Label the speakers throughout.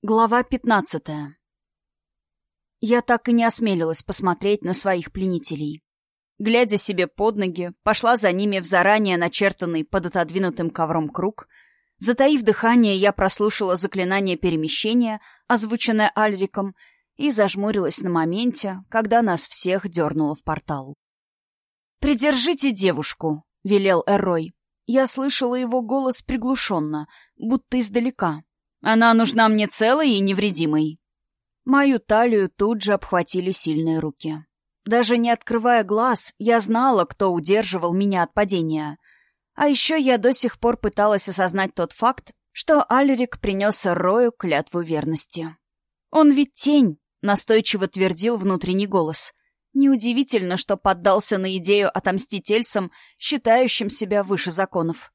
Speaker 1: Глава пятнадцатая. Я так и не осмелилась посмотреть на своих пленителей. Глядя себе под ноги, пошла за ними в заранее начертанный под отодвинутым ковром круг. Затаив дыхание, я прослушала заклинание перемещения, озвученное Альриком, и зажмурилась на моменте, когда нас всех дернуло в портал. «Придержите девушку», — велел Эрой. Я слышала его голос приглушенно, будто издалека. Она нужна мне целой и невредимой. Мою талию тут же обхватили сильные руки. Даже не открывая глаз, я знала, кто удерживал меня от падения. А еще я до сих пор пыталась осознать тот факт, что Алерик принес Рою клятву верности. «Он ведь тень», — настойчиво твердил внутренний голос. Неудивительно, что поддался на идею отомстить Эльсам, считающим себя выше законов.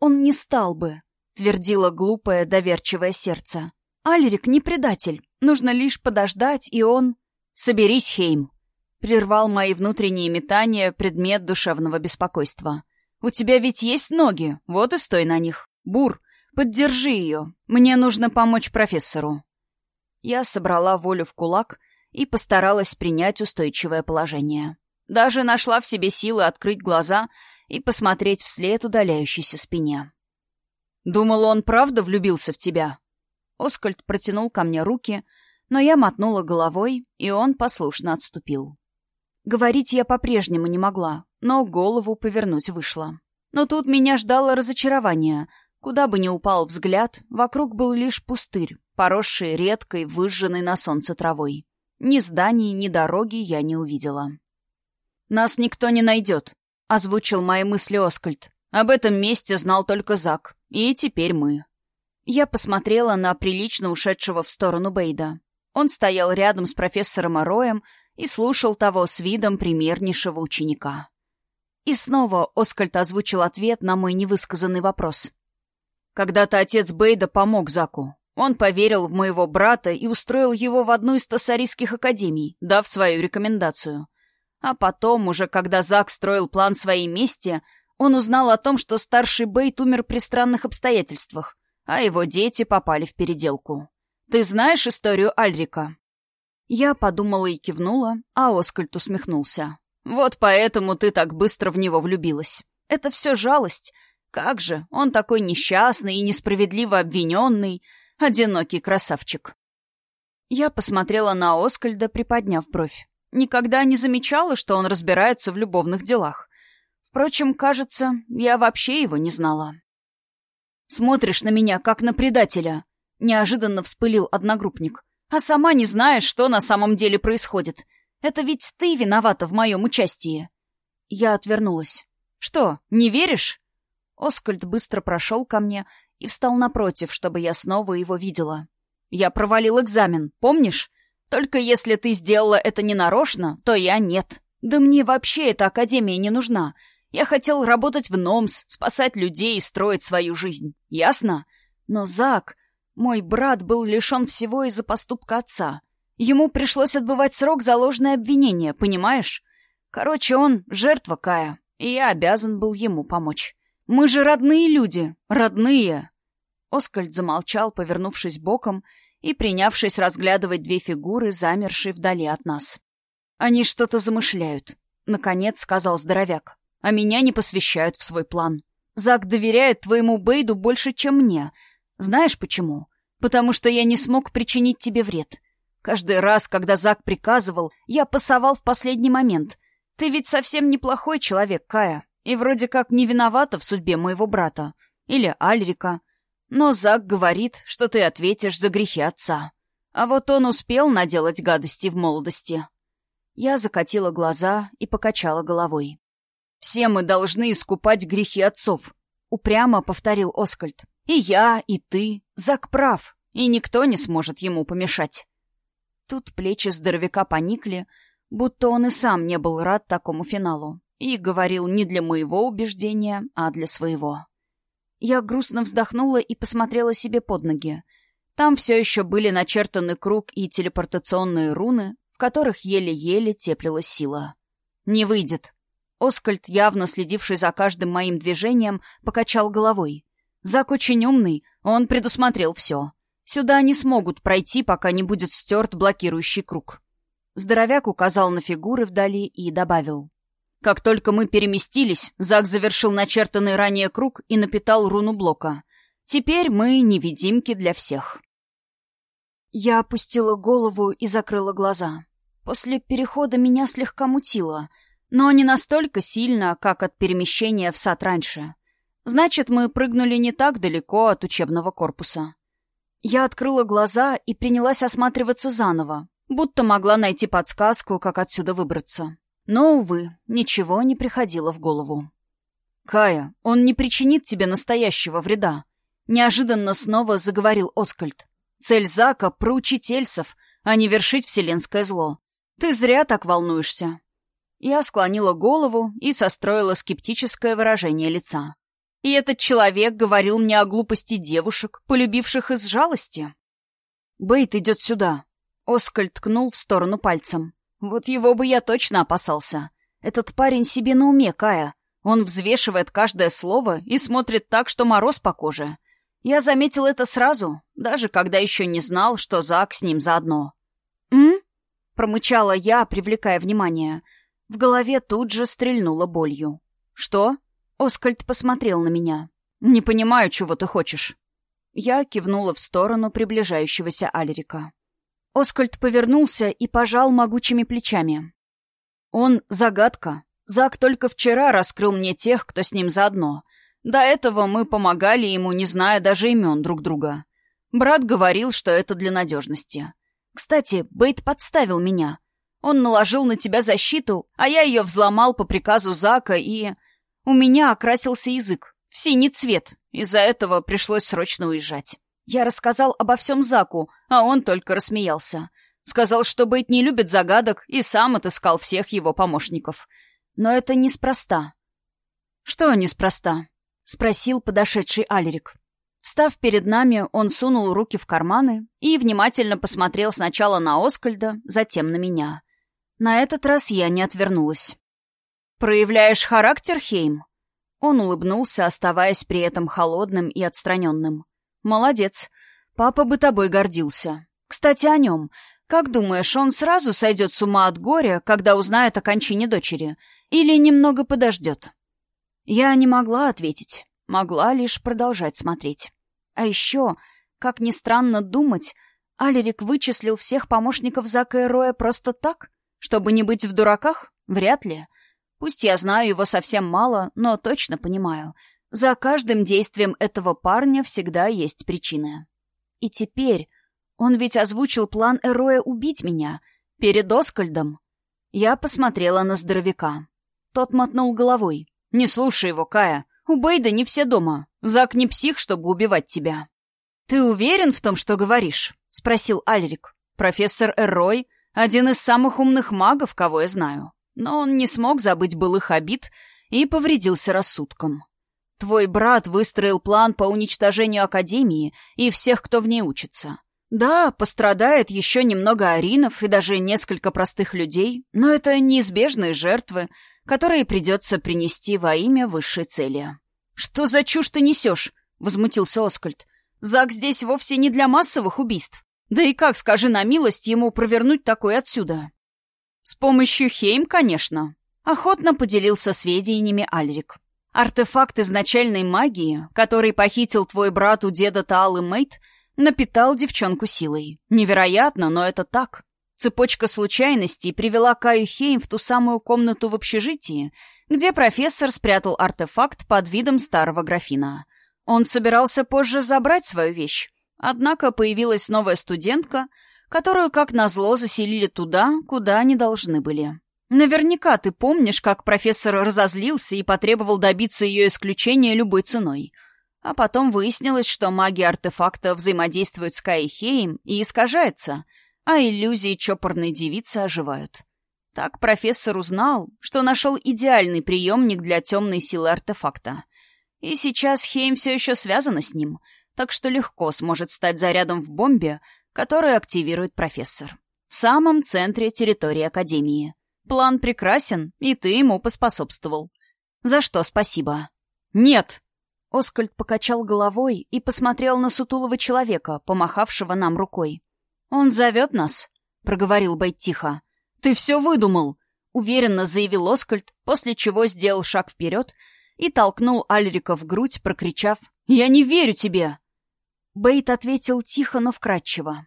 Speaker 1: Он не стал бы. — твердило глупое, доверчивое сердце. «Алерик не предатель. Нужно лишь подождать, и он...» «Соберись, Хейм!» — прервал мои внутренние метания предмет душевного беспокойства. «У тебя ведь есть ноги, вот и стой на них. Бур, поддержи ее. Мне нужно помочь профессору». Я собрала волю в кулак и постаралась принять устойчивое положение. Даже нашла в себе силы открыть глаза и посмотреть вслед удаляющейся спине. Думала, он правда влюбился в тебя?» Оскальд протянул ко мне руки, но я мотнула головой, и он послушно отступил. Говорить я по-прежнему не могла, но голову повернуть вышло. Но тут меня ждало разочарование. Куда бы ни упал взгляд, вокруг был лишь пустырь, поросший редкой, выжженной на солнце травой. Ни зданий, ни дороги я не увидела. «Нас никто не найдет», — озвучил мои мысли Оскальд. «Об этом месте знал только Зак. И теперь мы. Я посмотрела на прилично ушедшего в сторону Бейда. Он стоял рядом с профессором Ароем и слушал того с видом примернейшего ученика. И снова Оскальд озвучил ответ на мой невысказанный вопрос. Когда-то отец Бейда помог Заку. Он поверил в моего брата и устроил его в одну из тассарийских академий, дав свою рекомендацию. А потом, уже когда Зак строил план своей мести, он узнал о том, что старший Бейт умер при странных обстоятельствах, а его дети попали в переделку. Ты знаешь историю Альрика?» Я подумала и кивнула, а Оскальд усмехнулся. «Вот поэтому ты так быстро в него влюбилась. Это все жалость. Как же, он такой несчастный и несправедливо обвиненный, одинокий красавчик». Я посмотрела на Оскальда, приподняв бровь. Никогда не замечала, что он разбирается в любовных делах. Впрочем, кажется, я вообще его не знала. «Смотришь на меня, как на предателя», — неожиданно вспылил одногруппник. «А сама не знаешь, что на самом деле происходит. Это ведь ты виновата в моем участии». Я отвернулась. «Что, не веришь?» Оскальд быстро прошел ко мне и встал напротив, чтобы я снова его видела. «Я провалил экзамен, помнишь? Только если ты сделала это ненарочно, то я нет. Да мне вообще эта академия не нужна. Я хотел работать в НОМС, спасать людей и строить свою жизнь. Ясно? Но Зак, мой брат, был лишен всего из-за поступка отца. Ему пришлось отбывать срок за ложное обвинение, понимаешь? Короче, он жертва Кая, и я обязан был ему помочь. Мы же родные люди, родные. Оскальд замолчал, повернувшись боком и принявшись разглядывать две фигуры, замершие вдали от нас. «Они что-то замышляют», — наконец сказал здоровяк а меня не посвящают в свой план. Зак доверяет твоему Бейду больше, чем мне. Знаешь почему? Потому что я не смог причинить тебе вред. Каждый раз, когда Зак приказывал, я пасовал в последний момент. Ты ведь совсем неплохой человек, Кая, и вроде как не виновата в судьбе моего брата. Или Альрика. Но Зак говорит, что ты ответишь за грехи отца. А вот он успел наделать гадости в молодости. Я закатила глаза и покачала головой. «Все мы должны искупать грехи отцов», — упрямо повторил Оскальд. «И я, и ты. Зак прав, и никто не сможет ему помешать». Тут плечи здоровяка поникли, будто он и сам не был рад такому финалу, и говорил не для моего убеждения, а для своего. Я грустно вздохнула и посмотрела себе под ноги. Там все еще были начертаны круг и телепортационные руны, в которых еле-еле теплилась сила. «Не выйдет», Оскальд, явно следивший за каждым моим движением, покачал головой. Зак очень умный, он предусмотрел все. Сюда не смогут пройти, пока не будет стерт блокирующий круг. Здоровяк указал на фигуры вдали и добавил. Как только мы переместились, Зак завершил начертанный ранее круг и напитал руну блока. Теперь мы невидимки для всех. Я опустила голову и закрыла глаза. После перехода меня слегка мутило, но не настолько сильно, как от перемещения в сад раньше. Значит, мы прыгнули не так далеко от учебного корпуса. Я открыла глаза и принялась осматриваться заново, будто могла найти подсказку, как отсюда выбраться. Но, увы, ничего не приходило в голову. «Кая, он не причинит тебе настоящего вреда», — неожиданно снова заговорил Оскальд. «Цель Зака — проучить эльсов, а не вершить вселенское зло. Ты зря так волнуешься». Я склонила голову и состроила скептическое выражение лица. И этот человек говорил мне о глупости девушек, полюбивших из жалости. «Бейт идет сюда». Оскаль ткнул в сторону пальцем. «Вот его бы я точно опасался. Этот парень себе на уме, Кая. Он взвешивает каждое слово и смотрит так, что мороз по коже. Я заметил это сразу, даже когда еще не знал, что Зак с ним заодно». «М?» — промычала я, привлекая внимание. В голове тут же стрельнула болью. «Что?» Оскальд посмотрел на меня. «Не понимаю, чего ты хочешь». Я кивнула в сторону приближающегося Алерика. Оскальд повернулся и пожал могучими плечами. «Он — загадка. Зак только вчера раскрыл мне тех, кто с ним заодно. До этого мы помогали ему, не зная даже имен друг друга. Брат говорил, что это для надежности. Кстати, Бейт подставил меня. Он наложил на тебя защиту, а я ее взломал по приказу Зака и... У меня окрасился язык в синий цвет. Из-за этого пришлось срочно уезжать. Я рассказал обо всем Заку, а он только рассмеялся. Сказал, что Бейт не любит загадок и сам отыскал всех его помощников. Но это неспроста. «Что неспроста?» — спросил подошедший Алерик. Встав перед нами, он сунул руки в карманы и внимательно посмотрел сначала на Оскальда, затем на меня. На этот раз я не отвернулась. «Проявляешь характер, Хейм?» Он улыбнулся, оставаясь при этом холодным и отстраненным. «Молодец. Папа бы тобой гордился. Кстати, о нем. Как думаешь, он сразу сойдет с ума от горя, когда узнает о кончине дочери? Или немного подождет?» Я не могла ответить. Могла лишь продолжать смотреть. А еще, как ни странно думать, Алерик вычислил всех помощников Зака и Роя просто так? Чтобы не быть в дураках? Вряд ли. Пусть я знаю его совсем мало, но точно понимаю. За каждым действием этого парня всегда есть причина. И теперь он ведь озвучил план Эроя убить меня. Перед Оскальдом. Я посмотрела на здоровяка. Тот мотнул головой. «Не слушай его, Кая. У Бейда не все дома. Зак не псих, чтобы убивать тебя». «Ты уверен в том, что говоришь?» — спросил Альрик. «Профессор Эрой — один из самых умных магов, кого я знаю. Но он не смог забыть былых обид и повредился рассудком. Твой брат выстроил план по уничтожению Академии и всех, кто в ней учится. Да, пострадает еще немного аринов и даже несколько простых людей, но это неизбежные жертвы, которые придется принести во имя высшей цели. «Что за чушь ты несешь?» — возмутился Оскальд. «Зак здесь вовсе не для массовых убийств. Да и как, скажи на милость, ему провернуть такое отсюда?» «С помощью Хейм, конечно», — охотно поделился сведениями Альрик. «Артефакт изначальной магии, который похитил твой брат у деда Таалы Мейт, напитал девчонку силой. Невероятно, но это так. Цепочка случайностей привела Каю Хейм в ту самую комнату в общежитии, где профессор спрятал артефакт под видом старого графина. Он собирался позже забрать свою вещь, однако появилась новая студентка — которую, как назло, заселили туда, куда не должны были. Наверняка ты помнишь, как профессор разозлился и потребовал добиться ее исключения любой ценой. А потом выяснилось, что магия артефакта взаимодействует с Кайхеем и искажается, а иллюзии чопорной девицы оживают. Так профессор узнал, что нашел идеальный приемник для темной силы артефакта. И сейчас Хейм все еще связана с ним, так что легко сможет стать зарядом в бомбе, которую активирует профессор. В самом центре территории Академии. План прекрасен, и ты ему поспособствовал. За что спасибо. Нет! Оскальд покачал головой и посмотрел на сутулого человека, помахавшего нам рукой. «Он зовет нас», — проговорил Бейт тихо. «Ты все выдумал», — уверенно заявил Оскальд, после чего сделал шаг вперед и толкнул Альрика в грудь, прокричав «Я не верю тебе!» Бейт ответил тихо, но вкратчиво.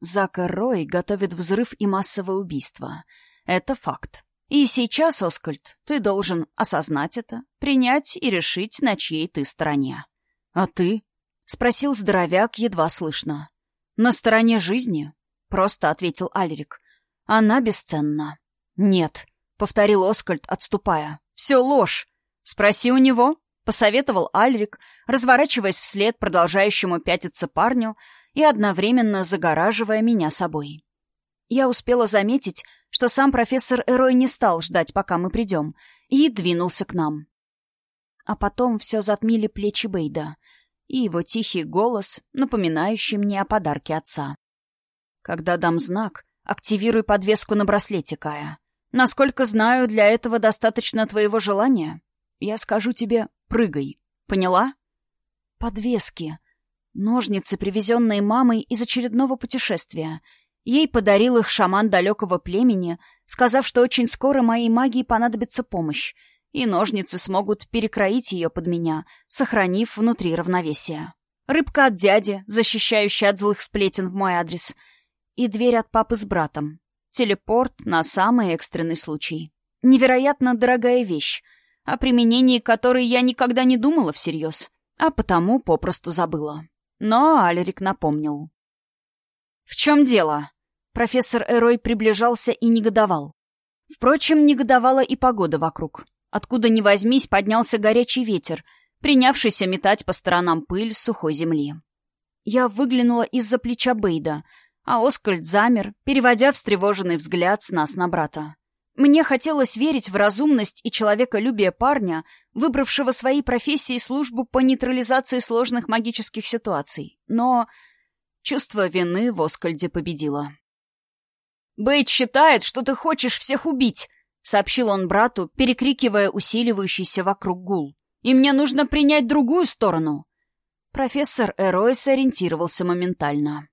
Speaker 1: Зак Рой готовит взрыв и массовое убийство. Это факт. И сейчас, Оскальд, ты должен осознать это, принять и решить, на чьей ты стороне. А ты? — спросил здоровяк едва слышно. «На стороне жизни?» — просто ответил Альрик. «Она бесценна». «Нет», — повторил Оскальд, отступая. «Все ложь. Спроси у него», — посоветовал Альрик, разворачиваясь вслед продолжающему пятиться парню и одновременно загораживая меня собой. Я успела заметить, что сам профессор Эрой не стал ждать, пока мы придем, и двинулся к нам. А потом все затмили плечи Бейда и его тихий голос, напоминающий мне о подарке отца. «Когда дам знак, активируй подвеску на браслете, Кая. Насколько знаю, для этого достаточно твоего желания. Я скажу тебе «прыгай». Поняла?» «Подвески. Ножницы, привезенные мамой из очередного путешествия — Ей подарил их шаман далекого племени, сказав, что очень скоро моей магии понадобится помощь, и ножницы смогут перекроить ее под меня, сохранив внутри равновесие. Рыбка от дяди, защищающая от злых сплетен в мой адрес, и дверь от папы с братом. Телепорт на самый экстренный случай. Невероятно дорогая вещь, о применении которой я никогда не думала всерьез, а потому попросту забыла. Но Алерик напомнил. «В чем дело?» Профессор Эрой приближался и негодовал. Впрочем, негодовала и погода вокруг. Откуда ни возьмись, поднялся горячий ветер, принявшийся метать по сторонам пыль сухой земли. Я выглянула из-за плеча Бейда, а Оскальд замер, переводя встревоженный взгляд с нас на брата. Мне хотелось верить в разумность и человеколюбие парня, выбравшего своей профессии службу по нейтрализации сложных магических ситуаций. Но чувство вины в Оскальде победило. «Бейт считает, что ты хочешь всех убить», — сообщил он брату, перекрикивая усиливающийся вокруг гул. «И мне нужно принять другую сторону». Профессор Эрой сориентировался моментально.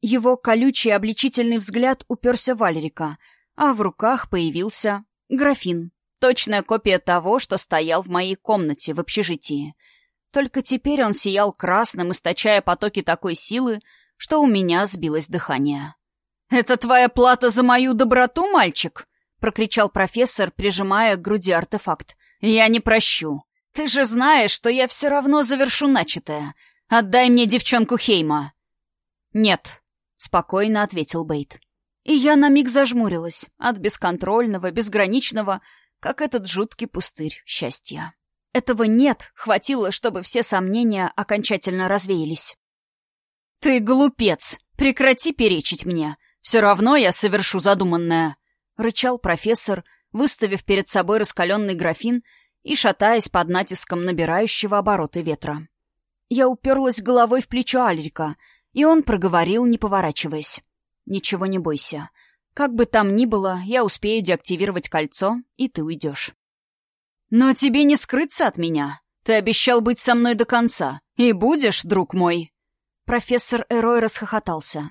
Speaker 1: Его колючий обличительный взгляд уперся в Валерика, а в руках появился графин. Точная копия того, что стоял в моей комнате в общежитии. Только теперь он сиял красным, источая потоки такой силы, что у меня сбилось дыхание. «Это твоя плата за мою доброту, мальчик?» — прокричал профессор, прижимая к груди артефакт. «Я не прощу. Ты же знаешь, что я все равно завершу начатое. Отдай мне девчонку Хейма». «Нет», — спокойно ответил Бейт. И я на миг зажмурилась от бесконтрольного, безграничного, как этот жуткий пустырь счастья. Этого «нет» хватило, чтобы все сомнения окончательно развеялись. «Ты глупец! Прекрати перечить мне! Все равно я совершу задуманное!» — рычал профессор, выставив перед собой раскаленный графин и шатаясь под натиском набирающего обороты ветра. Я уперлась головой в плечо Альрика, и он проговорил, не поворачиваясь. «Ничего не бойся. Как бы там ни было, я успею деактивировать кольцо, и ты уйдешь». «Но тебе не скрыться от меня. Ты обещал быть со мной до конца. И будешь, друг мой?» Профессор Эрой расхохотался.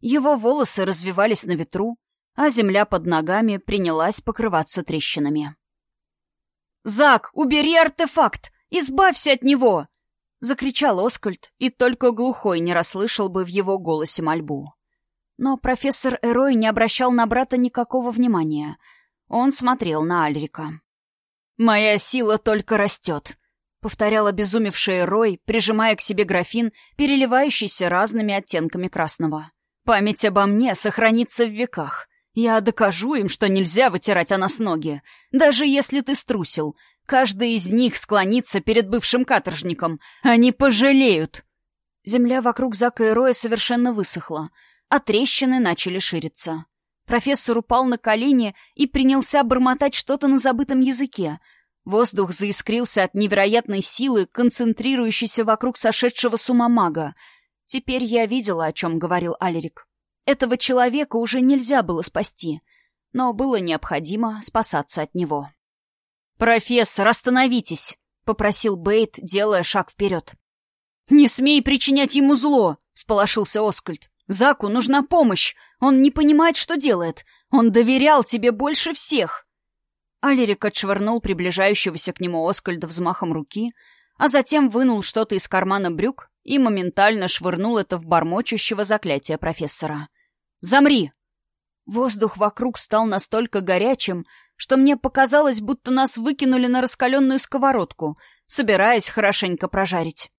Speaker 1: Его волосы развивались на ветру, а земля под ногами принялась покрываться трещинами. «Зак, убери артефакт! Избавься от него!» — закричал Оскальд, и только глухой не расслышал бы в его голосе мольбу. Но профессор Эрой не обращал на брата никакого внимания. Он смотрел на Альрика. «Моя сила только растет», — повторял обезумевший Эрой, прижимая к себе графин, переливающийся разными оттенками красного. Память обо мне сохранится в веках. Я докажу им, что нельзя вытирать о нас ноги. Даже если ты струсил. Каждый из них склонится перед бывшим каторжником. Они пожалеют. Земля вокруг Зака и Роя совершенно высохла, а трещины начали шириться. Профессор упал на колени и принялся бормотать что-то на забытом языке. Воздух заискрился от невероятной силы, концентрирующейся вокруг сошедшего с ума мага — Теперь я видела, о чем говорил Алерик. Этого человека уже нельзя было спасти, но было необходимо спасаться от него. «Профессор, остановитесь!» — попросил Бейт, делая шаг вперед. «Не смей причинять ему зло!» — сполошился Оскальд. «Заку нужна помощь! Он не понимает, что делает! Он доверял тебе больше всех!» Алерик отшвырнул приближающегося к нему Оскальда взмахом руки, а затем вынул что-то из кармана брюк и моментально швырнул это в бормочущего заклятия профессора. «Замри!» Воздух вокруг стал настолько горячим, что мне показалось, будто нас выкинули на раскаленную сковородку, собираясь хорошенько прожарить.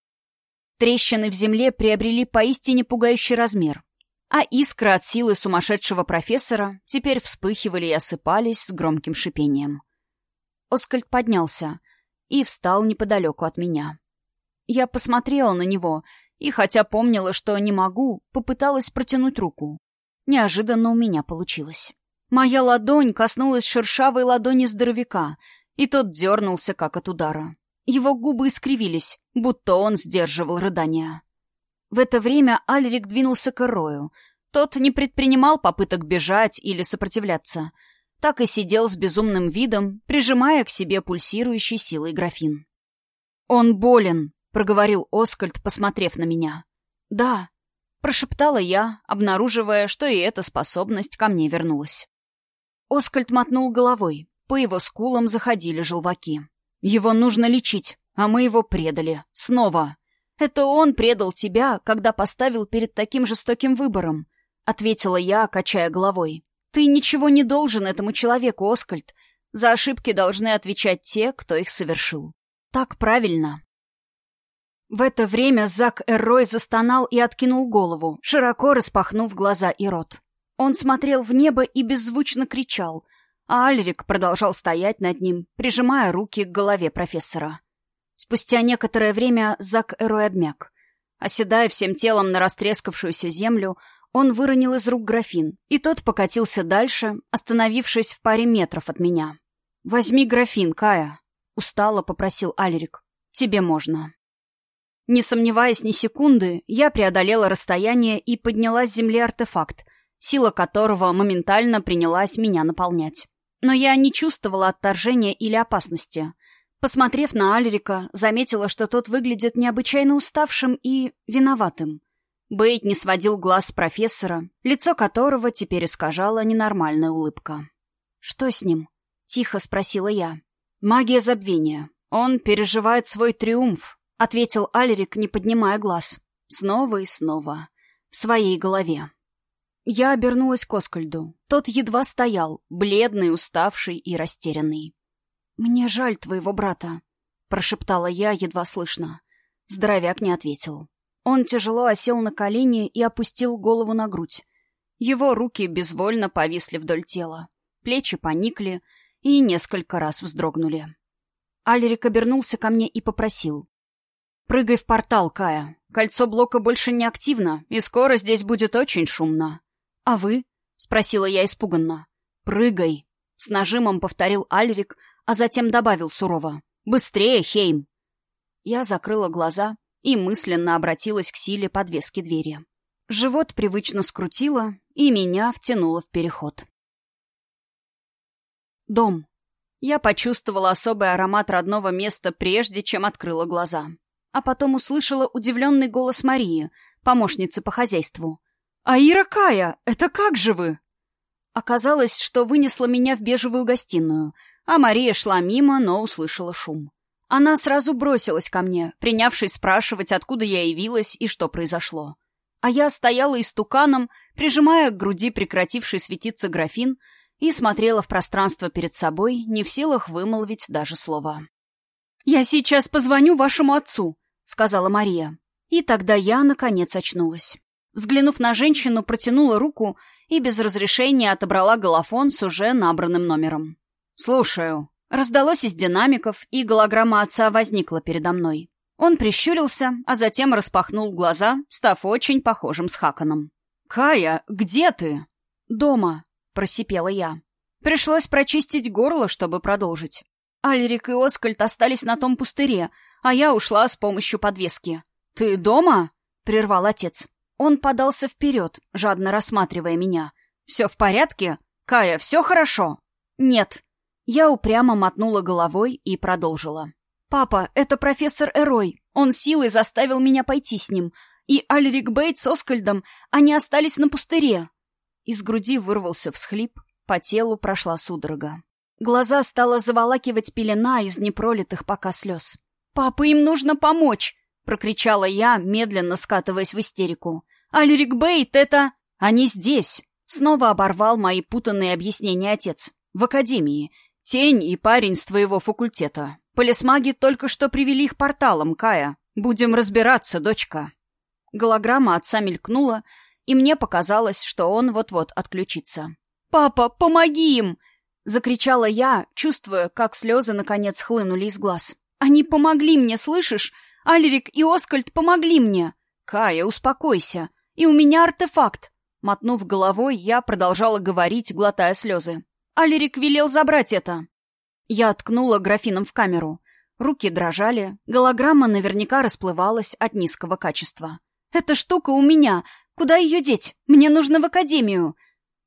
Speaker 1: Трещины в земле приобрели поистине пугающий размер, а искры от силы сумасшедшего профессора теперь вспыхивали и осыпались с громким шипением. Оскальд поднялся и встал неподалеку от меня. Я посмотрела на него и, хотя помнила, что не могу, попыталась протянуть руку. Неожиданно у меня получилось. Моя ладонь коснулась шершавой ладони здоровяка, и тот дернулся, как от удара. Его губы искривились, будто он сдерживал рыдания. В это время Альрик двинулся к Эрою. Тот не предпринимал попыток бежать или сопротивляться. Так и сидел с безумным видом, прижимая к себе пульсирующий силой графин. «Он болен», — проговорил Оскальд, посмотрев на меня. «Да», — прошептала я, обнаруживая, что и эта способность ко мне вернулась. Оскальд мотнул головой. По его скулам заходили желваки. «Его нужно лечить, а мы его предали. Снова. Это он предал тебя, когда поставил перед таким жестоким выбором», — ответила я, качая головой. «Ты ничего не должен этому человеку, Оскальд. За ошибки должны отвечать те, кто их совершил. Так правильно». В это время Зак Эррой застонал и откинул голову, широко распахнув глаза и рот. Он смотрел в небо и беззвучно кричал, а Альрик продолжал стоять над ним, прижимая руки к голове профессора. Спустя некоторое время Зак Эрой обмяк. Оседая всем телом на растрескавшуюся землю, он выронил из рук графин, и тот покатился дальше, остановившись в паре метров от меня. «Возьми графин, Кая», — устало попросил Альрик. «Тебе можно». Не сомневаясь ни секунды, я преодолела расстояние и подняла с земли артефакт, сила которого моментально принялась меня наполнять. Но я не чувствовала отторжения или опасности. Посмотрев на Альрика, заметила, что тот выглядит необычайно уставшим и виноватым. Бейт не сводил глаз с профессора, лицо которого теперь искажала ненормальная улыбка. «Что с ним?» — тихо спросила я. «Магия забвения. Он переживает свой триумф», — ответил Альрик, не поднимая глаз. Снова и снова. В своей голове. Я обернулась к Оскальду. Тот едва стоял, бледный, уставший и растерянный. «Мне жаль твоего брата», — прошептала я едва слышно. Здоровяк не ответил. Он тяжело осел на колени и опустил голову на грудь. Его руки безвольно повисли вдоль тела. Плечи поникли и несколько раз вздрогнули. Алерик обернулся ко мне и попросил. «Прыгай в портал, Кая. Кольцо блока больше не активно, и скоро здесь будет очень шумно». «А вы?» — спросила я испуганно. «Прыгай!» — с нажимом повторил Альрик, а затем добавил сурово. «Быстрее, Хейм!» Я закрыла глаза и мысленно обратилась к силе подвески двери. Живот привычно скрутило, и меня втянуло в переход. Дом. Я почувствовала особый аромат родного места, прежде чем открыла глаза. А потом услышала удивленный голос Марии, помощницы по хозяйству. «Аира Кая, это как же вы?» Оказалось, что вынесла меня в бежевую гостиную, а Мария шла мимо, но услышала шум. Она сразу бросилась ко мне, принявшись спрашивать, откуда я явилась и что произошло. А я стояла истуканом, прижимая к груди прекративший светиться графин, и смотрела в пространство перед собой, не в силах вымолвить даже слова. «Я сейчас позвоню вашему отцу», — сказала Мария. И тогда я, наконец, очнулась. Взглянув на женщину, протянула руку и без разрешения отобрала голофон с уже набранным номером. «Слушаю». Раздалось из динамиков, и голограмма отца возникла передо мной. Он прищурился, а затем распахнул глаза, став очень похожим с Хаканом. «Кая, где ты?» «Дома», — просипела я. Пришлось прочистить горло, чтобы продолжить. Альрик и Оскальд остались на том пустыре, а я ушла с помощью подвески. «Ты дома?» — прервал отец. Он подался вперед, жадно рассматривая меня. «Все в порядке? Кая, все хорошо?» «Нет». Я упрямо мотнула головой и продолжила. «Папа, это профессор Эрой. Он силой заставил меня пойти с ним. И Альрик Бейт с Оскальдом, они остались на пустыре». Из груди вырвался всхлип, по телу прошла судорога. Глаза стала заволакивать пелена из непролитых пока слез. «Папа, им нужно помочь!» — прокричала я, медленно скатываясь в истерику. «Альрик Бейт, это...» «Они здесь!» — снова оборвал мои путанные объяснения отец. «В академии. Тень и парень с твоего факультета. Полисмаги только что привели их порталом, Кая. Будем разбираться, дочка». Голограмма отца мелькнула, и мне показалось, что он вот-вот отключится. «Папа, помоги им!» — закричала я, чувствуя, как слезы наконец хлынули из глаз. «Они помогли мне, слышишь? Альрик и Оскальд помогли мне!» «Кая, успокойся! И у меня артефакт!» Мотнув головой, я продолжала говорить, глотая слезы. Алерик велел забрать это. Я ткнула графином в камеру. Руки дрожали, голограмма наверняка расплывалась от низкого качества. «Эта штука у меня! Куда ее деть? Мне нужно в академию!»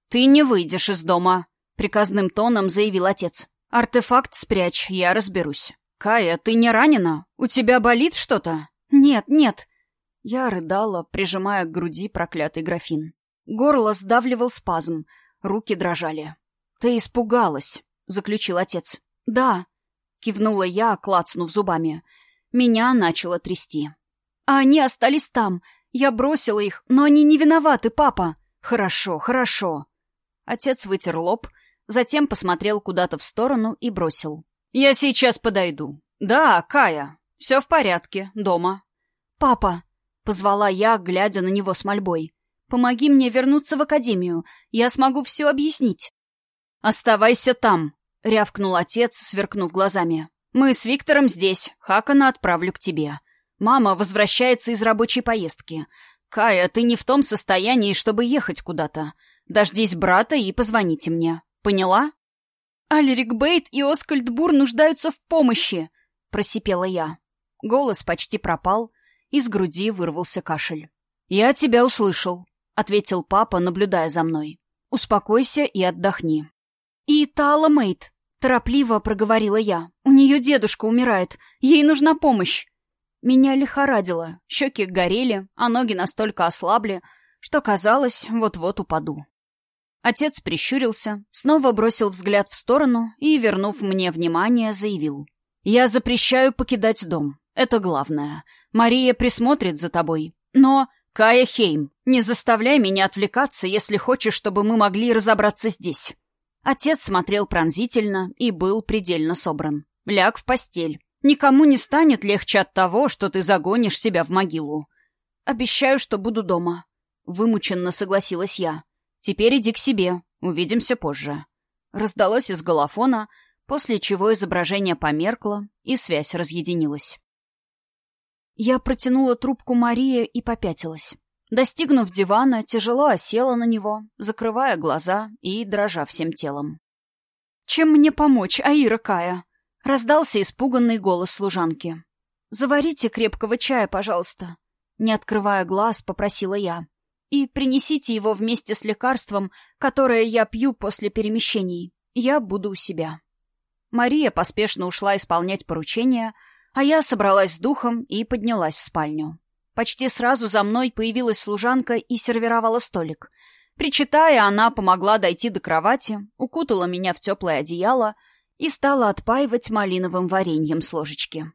Speaker 1: «Ты не выйдешь из дома», — приказным тоном заявил отец. «Артефакт спрячь, я разберусь». «Кая, ты не ранена? У тебя болит что-то?» «Нет, нет». Я рыдала, прижимая к груди проклятый графин. Горло сдавливал спазм, руки дрожали. «Ты испугалась», — заключил отец. «Да», — кивнула я, клацнув зубами. Меня начало трясти. «А они остались там. Я бросила их, но они не виноваты, папа». «Хорошо, хорошо». Отец вытер лоб, затем посмотрел куда-то в сторону и бросил. «Я сейчас подойду». «Да, Кая, все в порядке, дома». «Папа», — позвала я, глядя на него с мольбой, — «помоги мне вернуться в академию. Я смогу все объяснить». «Оставайся там», — рявкнул отец, сверкнув глазами. «Мы с Виктором здесь. Хакана отправлю к тебе. Мама возвращается из рабочей поездки. Кая, ты не в том состоянии, чтобы ехать куда-то. Дождись брата и позвоните мне. Поняла?» «Алерик Бейт и Оскальд Бур нуждаются в помощи», — просипела я. Голос почти пропал, из груди вырвался кашель. «Я тебя услышал», — ответил папа, наблюдая за мной. «Успокойся и отдохни. «И Тала Мэйд», — торопливо проговорила я. «У нее дедушка умирает. Ей нужна помощь». Меня лихорадило, щеки горели, а ноги настолько ослабли, что казалось, вот-вот упаду. Отец прищурился, снова бросил взгляд в сторону и, вернув мне внимание, заявил. «Я запрещаю покидать дом. Это главное. Мария присмотрит за тобой. Но, Кая Хейм, не заставляй меня отвлекаться, если хочешь, чтобы мы могли разобраться здесь. Отец смотрел пронзительно и был предельно собран. «Ляг в постель. Никому не станет легче от того, что ты загонишь себя в могилу». «Обещаю, что буду дома», — вымученно согласилась я. «Теперь иди к себе. Увидимся позже». Раздалось из голофона, после чего изображение померкло, и связь разъединилась. Я протянула трубку Марии и попятилась. Достигнув дивана, тяжело осела на него, закрывая глаза и дрожа всем телом. «Чем мне помочь, Аира Кая?» — раздался испуганный голос служанки. «Заварите крепкого чая, пожалуйста», — не открывая глаз, попросила я. «И принесите его вместе с лекарством, которое я пью после перемещений. Я буду у себя». Мария поспешно ушла исполнять поручение, а я собралась с духом и поднялась в спальню. Почти сразу за мной появилась служанка и сервировала столик. Причитая, она помогла дойти до кровати, укутала меня в теплое одеяло и стала отпаивать малиновым вареньем с ложечки.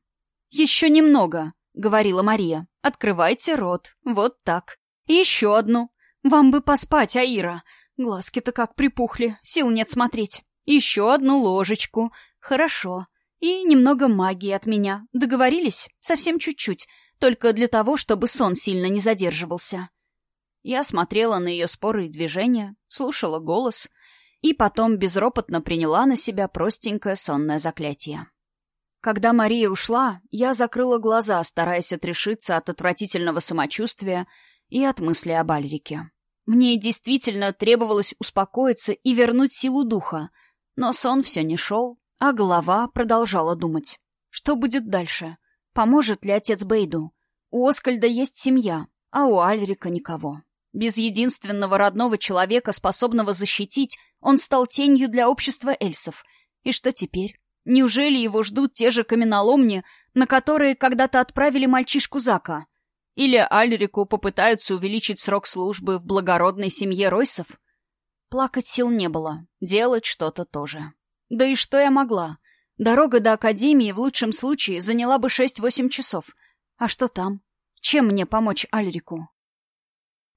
Speaker 1: «Еще немного», — говорила Мария. «Открывайте рот. Вот так. И еще одну. Вам бы поспать, Аира. Глазки-то как припухли, сил нет смотреть. Еще одну ложечку. Хорошо. И немного магии от меня. Договорились? Совсем чуть-чуть только для того, чтобы сон сильно не задерживался. Я смотрела на ее споры и движения, слушала голос и потом безропотно приняла на себя простенькое сонное заклятие. Когда Мария ушла, я закрыла глаза, стараясь отрешиться от отвратительного самочувствия и от мысли об Альрике. Мне действительно требовалось успокоиться и вернуть силу духа, но сон все не шел, а голова продолжала думать. Что будет дальше? Поможет ли отец Бейду? У Оскальда есть семья, а у Альрика никого. Без единственного родного человека, способного защитить, он стал тенью для общества эльсов. И что теперь? Неужели его ждут те же каменоломни, на которые когда-то отправили мальчишку Зака? Или Альрику попытаются увеличить срок службы в благородной семье Ройсов? Плакать сил не было, делать что-то тоже. Да и что я могла? Дорога до Академии в лучшем случае заняла бы 6-8 часов. А что там? Чем мне помочь Альрику?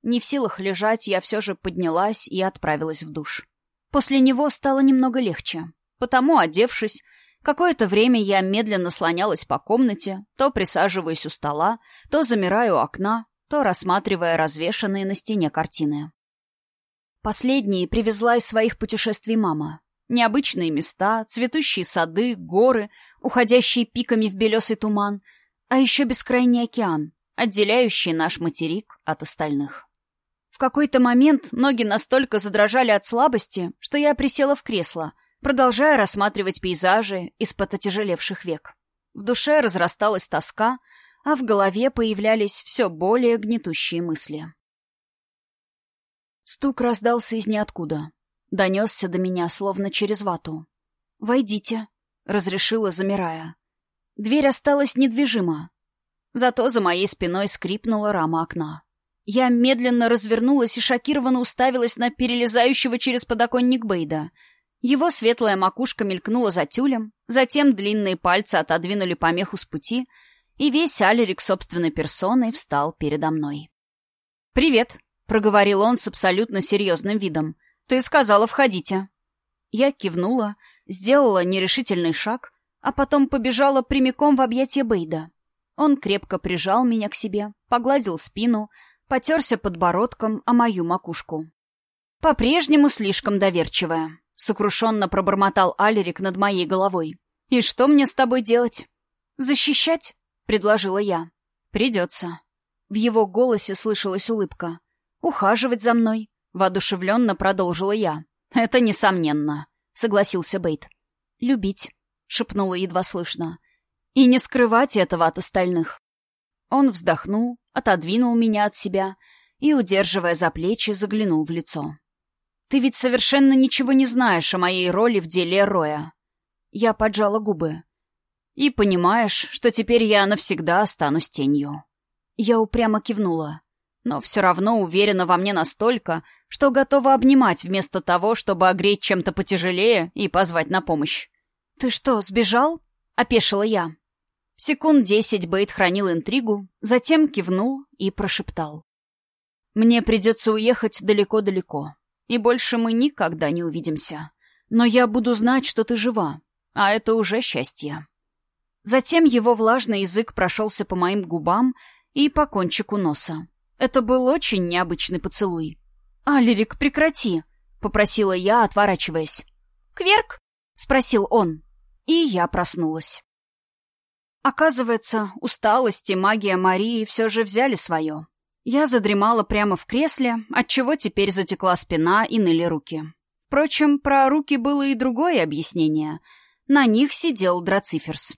Speaker 1: Не в силах лежать, я все же поднялась и отправилась в душ. После него стало немного легче. Потому, одевшись, какое-то время я медленно слонялась по комнате, то присаживаясь у стола, то замираю у окна, то рассматривая развешанные на стене картины. Последние привезла из своих путешествий мама. Необычные места, цветущие сады, горы, уходящие пиками в белесый туман, а еще бескрайний океан, отделяющий наш материк от остальных. В какой-то момент ноги настолько задрожали от слабости, что я присела в кресло, продолжая рассматривать пейзажи из-под отяжелевших век. В душе разрасталась тоска, а в голове появлялись все более гнетущие мысли. Стук раздался из ниоткуда. Донесся до меня, словно через вату. «Войдите», — разрешила, замирая. Дверь осталась недвижима. Зато за моей спиной скрипнула рама окна. Я медленно развернулась и шокированно уставилась на перелезающего через подоконник Бейда. Его светлая макушка мелькнула за тюлем, затем длинные пальцы отодвинули помеху с пути, и весь Алерик собственной персоной встал передо мной. «Привет», — проговорил он с абсолютно серьезным видом. «Ты сказала, входите». Я кивнула, сделала нерешительный шаг, а потом побежала прямиком в объятия Бейда. Он крепко прижал меня к себе, погладил спину — потерся подбородком о мою макушку. «По-прежнему слишком доверчивая», — сокрушенно пробормотал Алерик над моей головой. «И что мне с тобой делать?» «Защищать?» — предложила я. «Придется». В его голосе слышалась улыбка. «Ухаживать за мной», — воодушевленно продолжила я. «Это несомненно», — согласился Бейт. «Любить», — шепнула едва слышно. «И не скрывать этого от остальных». Он вздохнул, отодвинул меня от себя и, удерживая за плечи, заглянул в лицо. «Ты ведь совершенно ничего не знаешь о моей роли в деле Роя». Я поджала губы. «И понимаешь, что теперь я навсегда останусь тенью». Я упрямо кивнула, но все равно уверена во мне настолько, что готова обнимать вместо того, чтобы огреть чем-то потяжелее и позвать на помощь. «Ты что, сбежал?» — опешила я. Секунд десять Бейт хранил интригу, затем кивнул и прошептал. «Мне придется уехать далеко-далеко, и больше мы никогда не увидимся. Но я буду знать, что ты жива, а это уже счастье». Затем его влажный язык прошелся по моим губам и по кончику носа. Это был очень необычный поцелуй. «Алерик, прекрати!» — попросила я, отворачиваясь. «Кверк?» — спросил он. И я проснулась. Оказывается, усталость и магия Марии все же взяли свое. Я задремала прямо в кресле, отчего теперь затекла спина и ныли руки. Впрочем, про руки было и другое объяснение. На них сидел Драциферс.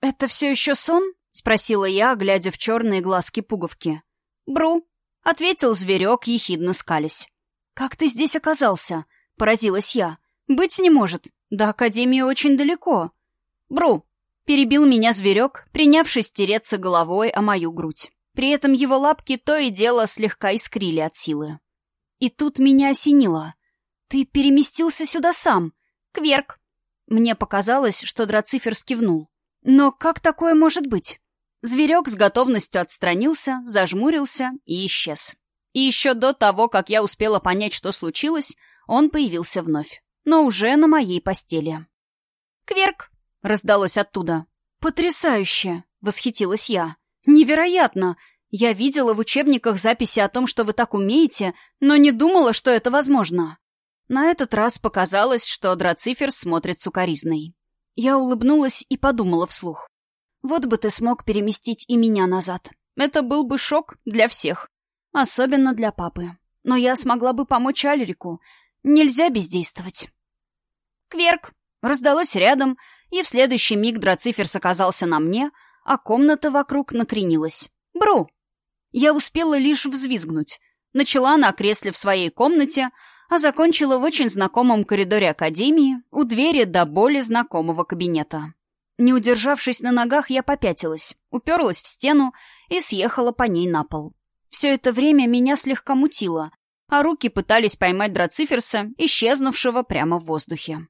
Speaker 1: «Это все еще сон?» — спросила я, глядя в черные глазки-пуговки. «Бру», — ответил зверек, ехидно скались. «Как ты здесь оказался?» — поразилась я. «Быть не может. До Академии очень далеко». «Бру», Перебил меня зверек, принявшись тереться головой о мою грудь. При этом его лапки то и дело слегка искрили от силы. И тут меня осенило. «Ты переместился сюда сам. Кверк!» Мне показалось, что Драцифер скивнул. «Но как такое может быть?» Зверек с готовностью отстранился, зажмурился и исчез. И еще до того, как я успела понять, что случилось, он появился вновь. Но уже на моей постели. «Кверк!» — раздалось оттуда. «Потрясающе!» — восхитилась я. «Невероятно! Я видела в учебниках записи о том, что вы так умеете, но не думала, что это возможно». На этот раз показалось, что Драцифер смотрит сукоризной. Я улыбнулась и подумала вслух. «Вот бы ты смог переместить и меня назад. Это был бы шок для всех. Особенно для папы. Но я смогла бы помочь Альрику. Нельзя бездействовать». «Кверк!» раздалось рядом, и в следующий миг Драциферс оказался на мне, а комната вокруг накренилась. «Бру!» Я успела лишь взвизгнуть. Начала на кресле в своей комнате, а закончила в очень знакомом коридоре академии у двери до боли знакомого кабинета. Не удержавшись на ногах, я попятилась, уперлась в стену и съехала по ней на пол. Все это время меня слегка мутило, а руки пытались поймать Драциферса, исчезнувшего прямо в воздухе.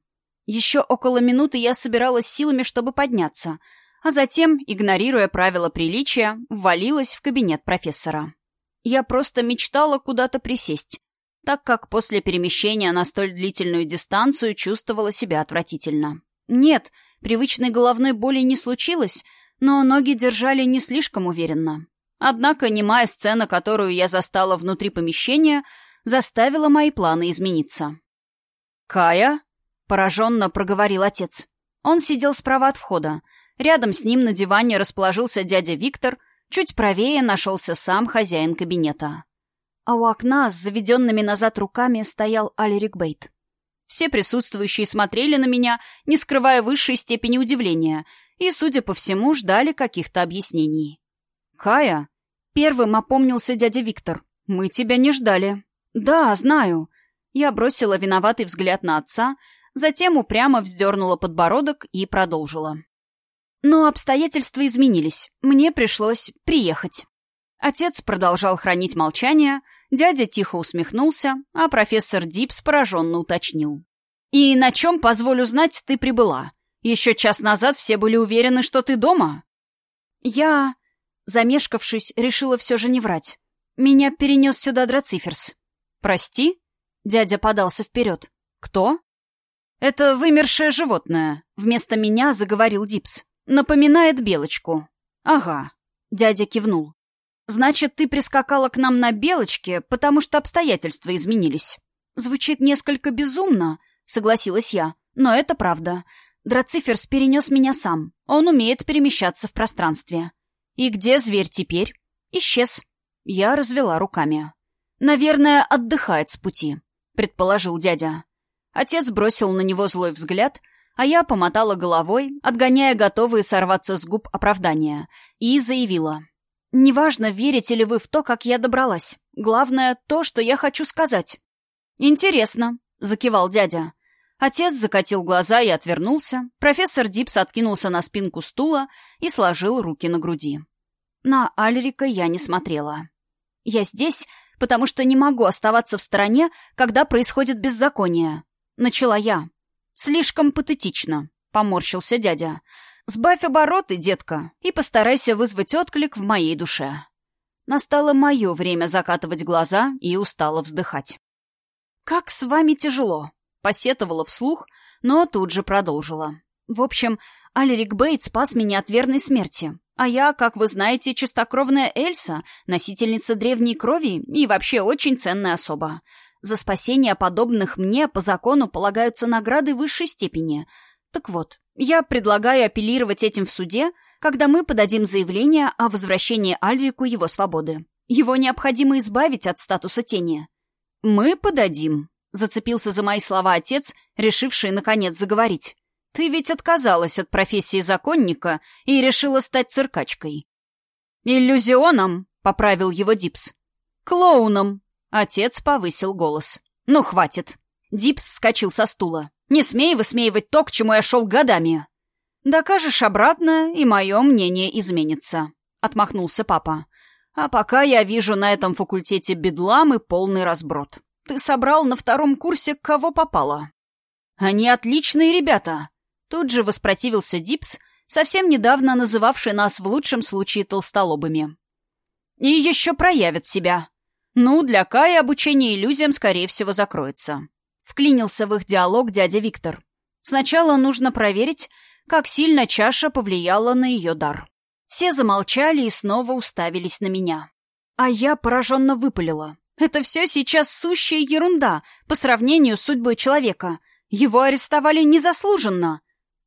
Speaker 1: Еще около минуты я собиралась силами, чтобы подняться, а затем, игнорируя правила приличия, ввалилась в кабинет профессора. Я просто мечтала куда-то присесть, так как после перемещения на столь длительную дистанцию чувствовала себя отвратительно. Нет, привычной головной боли не случилось, но ноги держали не слишком уверенно. Однако немая сцена, которую я застала внутри помещения, заставила мои планы измениться. «Кая?» — пораженно проговорил отец. Он сидел справа от входа. Рядом с ним на диване расположился дядя Виктор, чуть правее нашелся сам хозяин кабинета. А у окна с заведенными назад руками стоял Алерик Бейт. Все присутствующие смотрели на меня, не скрывая высшей степени удивления, и, судя по всему, ждали каких-то объяснений. «Кая?» — первым опомнился дядя Виктор. «Мы тебя не ждали». «Да, знаю». Я бросила виноватый взгляд на отца, затем упрямо вздернула подбородок и продолжила. Но обстоятельства изменились. Мне пришлось приехать. Отец продолжал хранить молчание, дядя тихо усмехнулся, а профессор Дипс пораженно уточнил. «И на чем, позволю знать, ты прибыла? Еще час назад все были уверены, что ты дома?» «Я...» Замешкавшись, решила все же не врать. «Меня перенес сюда Драциферс». «Прости?» — дядя подался вперед. «Кто?» «Это вымершее животное», — вместо меня заговорил Дипс. «Напоминает белочку». «Ага», — дядя кивнул. «Значит, ты прискакала к нам на белочке, потому что обстоятельства изменились». «Звучит несколько безумно», — согласилась я. «Но это правда. Драциферс перенес меня сам. Он умеет перемещаться в пространстве». «И где зверь теперь?» «Исчез». Я развела руками. «Наверное, отдыхает с пути», — предположил дядя. Отец бросил на него злой взгляд, а я помотала головой, отгоняя готовые сорваться с губ оправдания, и заявила. «Неважно, верите ли вы в то, как я добралась. Главное — то, что я хочу сказать». «Интересно», — закивал дядя. Отец закатил глаза и отвернулся. Профессор Дипс откинулся на спинку стула и сложил руки на груди. На Альрика я не смотрела. «Я здесь, потому что не могу оставаться в стороне, когда происходит беззаконие. Начала я. Слишком патетично, поморщился дядя. Сбавь обороты, детка, и постарайся вызвать отклик в моей душе. Настало мое время закатывать глаза и устало вздыхать. «Как с вами тяжело», — посетовала вслух, но тут же продолжила. «В общем, Алерик Бейт спас меня от верной смерти. А я, как вы знаете, чистокровная Эльса, носительница древней крови и вообще очень ценная особа. За спасение подобных мне по закону полагаются награды высшей степени. Так вот, я предлагаю апеллировать этим в суде, когда мы подадим заявление о возвращении Альрику его свободы. Его необходимо избавить от статуса тени. «Мы подадим», — зацепился за мои слова отец, решивший, наконец, заговорить. Ты ведь отказалась от профессии законника и решила стать циркачкой. «Иллюзионистом», — поправил его Дипс. «Клоуном», — отец повысил голос. «Ну, хватит». Дипс вскочил со стула. «Не смей высмеивать то, к чему я шел годами». «Докажешь обратно, и мое мнение изменится», — отмахнулся папа. «А пока я вижу на этом факультете бедлам и полный разброд. Ты собрал на втором курсе кого попало». «Они отличные ребята», Тут же воспротивился Дипс, совсем недавно называвший нас в лучшем случае толстолобами. «И еще проявят себя. Ну, для Кая обучение иллюзиям, скорее всего, закроется». Вклинился в их диалог дядя Виктор. «Сначала нужно проверить, как сильно чаша повлияла на ее дар». Все замолчали и снова уставились на меня. А я пораженно выпалила. «Это все сейчас сущая ерунда по сравнению с судьбой человека. Его арестовали незаслуженно».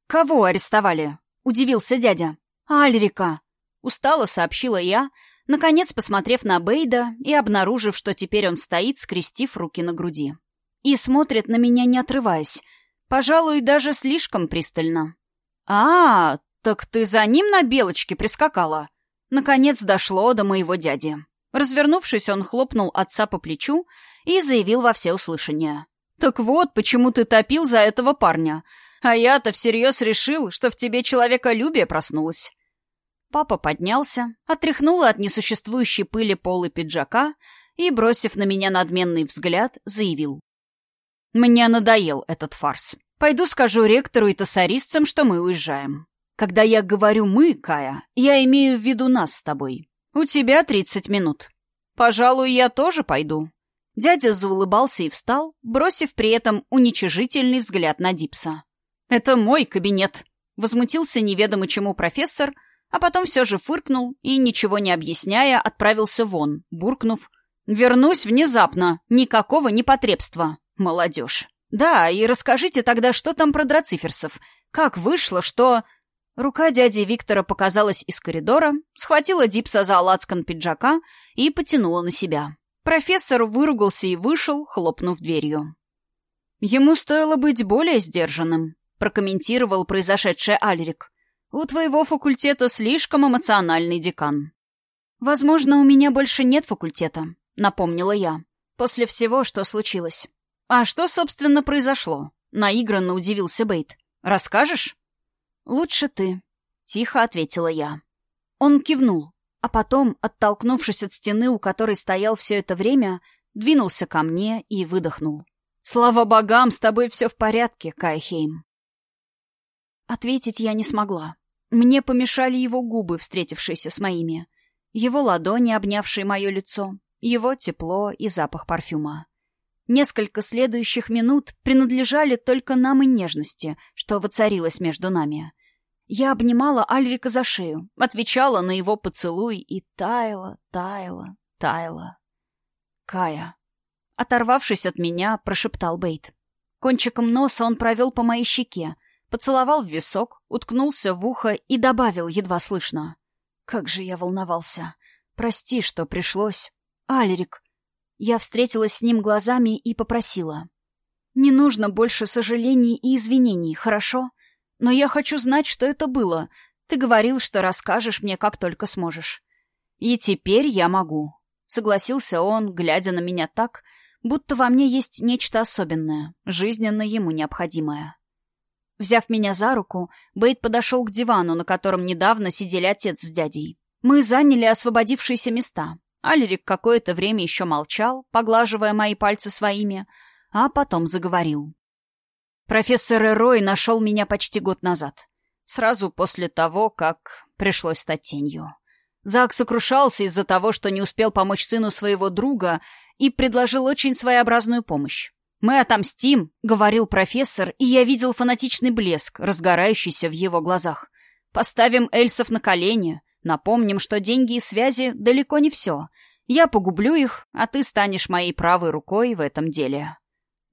Speaker 1: «Кого арестовали?» — удивился дядя. «Альрика», — устало сообщила я, наконец посмотрев на Бейда и обнаружив, что теперь он стоит, скрестив руки на груди. И смотрит на меня, не отрываясь. Пожалуй, даже слишком пристально. «А, так ты за ним на белочке прискакала?» Наконец дошло до моего дяди. Развернувшись, он хлопнул отца по плечу и заявил во всеуслышание. «Так вот, почему ты топил за этого парня. А я-то всерьез решил, что в тебе человеколюбие проснулось». Папа поднялся, отряхнул от несуществующей пыли полы пиджака и, бросив на меня надменный взгляд, заявил. «Мне надоел этот фарс. Пойду скажу ректору и тасаристцам, что мы уезжаем. Когда я говорю «мы», Кая, я имею в виду нас с тобой. У тебя тридцать минут. Пожалуй, я тоже пойду». Дядя заулыбался и встал, бросив при этом уничижительный взгляд на Дипса. «Это мой кабинет», — возмутился неведомо чему профессор, а потом все же фыркнул и, ничего не объясняя, отправился вон, буркнув. «Вернусь внезапно. Никакого непотребства. Молодежь». «Да, и расскажите тогда, что там про драциферсов. Как вышло, что...» Рука дяди Виктора показалась из коридора, схватила Дипса за лацкан пиджака и потянула на себя. Профессор выругался и вышел, хлопнув дверью. «Ему стоило быть более сдержанным», — прокомментировал произошедшее Альрик. «У твоего факультета слишком эмоциональный декан». «Возможно, у меня больше нет факультета», — напомнила я. «После всего, что случилось». «А что, собственно, произошло?» — наигранно удивился Бейт. «Расскажешь?» «Лучше ты», — тихо ответила я. Он кивнул, а потом, оттолкнувшись от стены, у которой стоял все это время, двинулся ко мне и выдохнул. «Слава богам, с тобой все в порядке, Кайхейм». Ответить я не смогла. Мне помешали его губы, встретившиеся с моими, его ладони, обнявшие мое лицо, его тепло и запах парфюма. Несколько следующих минут принадлежали только нам и нежности, что воцарилось между нами. Я обнимала Альрика за шею, отвечала на его поцелуй и таяла, таяла, таяла. «Кая». Оторвавшись от меня, прошептал Бейт. Кончиком носа он провел по моей щеке, поцеловал в висок, уткнулся в ухо и добавил едва слышно. Как же я волновался. Прости, что пришлось. Алерик. Я встретилась с ним глазами и попросила. Не нужно больше сожалений и извинений, хорошо? Но я хочу знать, что это было. Ты говорил, что расскажешь мне, как только сможешь. И теперь я могу. Согласился он, глядя на меня так, будто во мне есть нечто особенное, жизненно ему необходимое. Взяв меня за руку, Бейт подошел к дивану, на котором недавно сидели отец с дядей. Мы заняли освободившиеся места. Алерик какое-то время еще молчал, поглаживая мои пальцы своими, а потом заговорил. Профессор Эрой нашел меня почти год назад. Сразу после того, как пришлось стать тенью. Зак сокрушался из-за того, что не успел помочь сыну своего друга и предложил очень своеобразную помощь. «Мы отомстим», — говорил профессор, и я видел фанатичный блеск, разгорающийся в его глазах. «Поставим эльсов на колени, напомним, что деньги и связи далеко не все. Я погублю их, а ты станешь моей правой рукой в этом деле».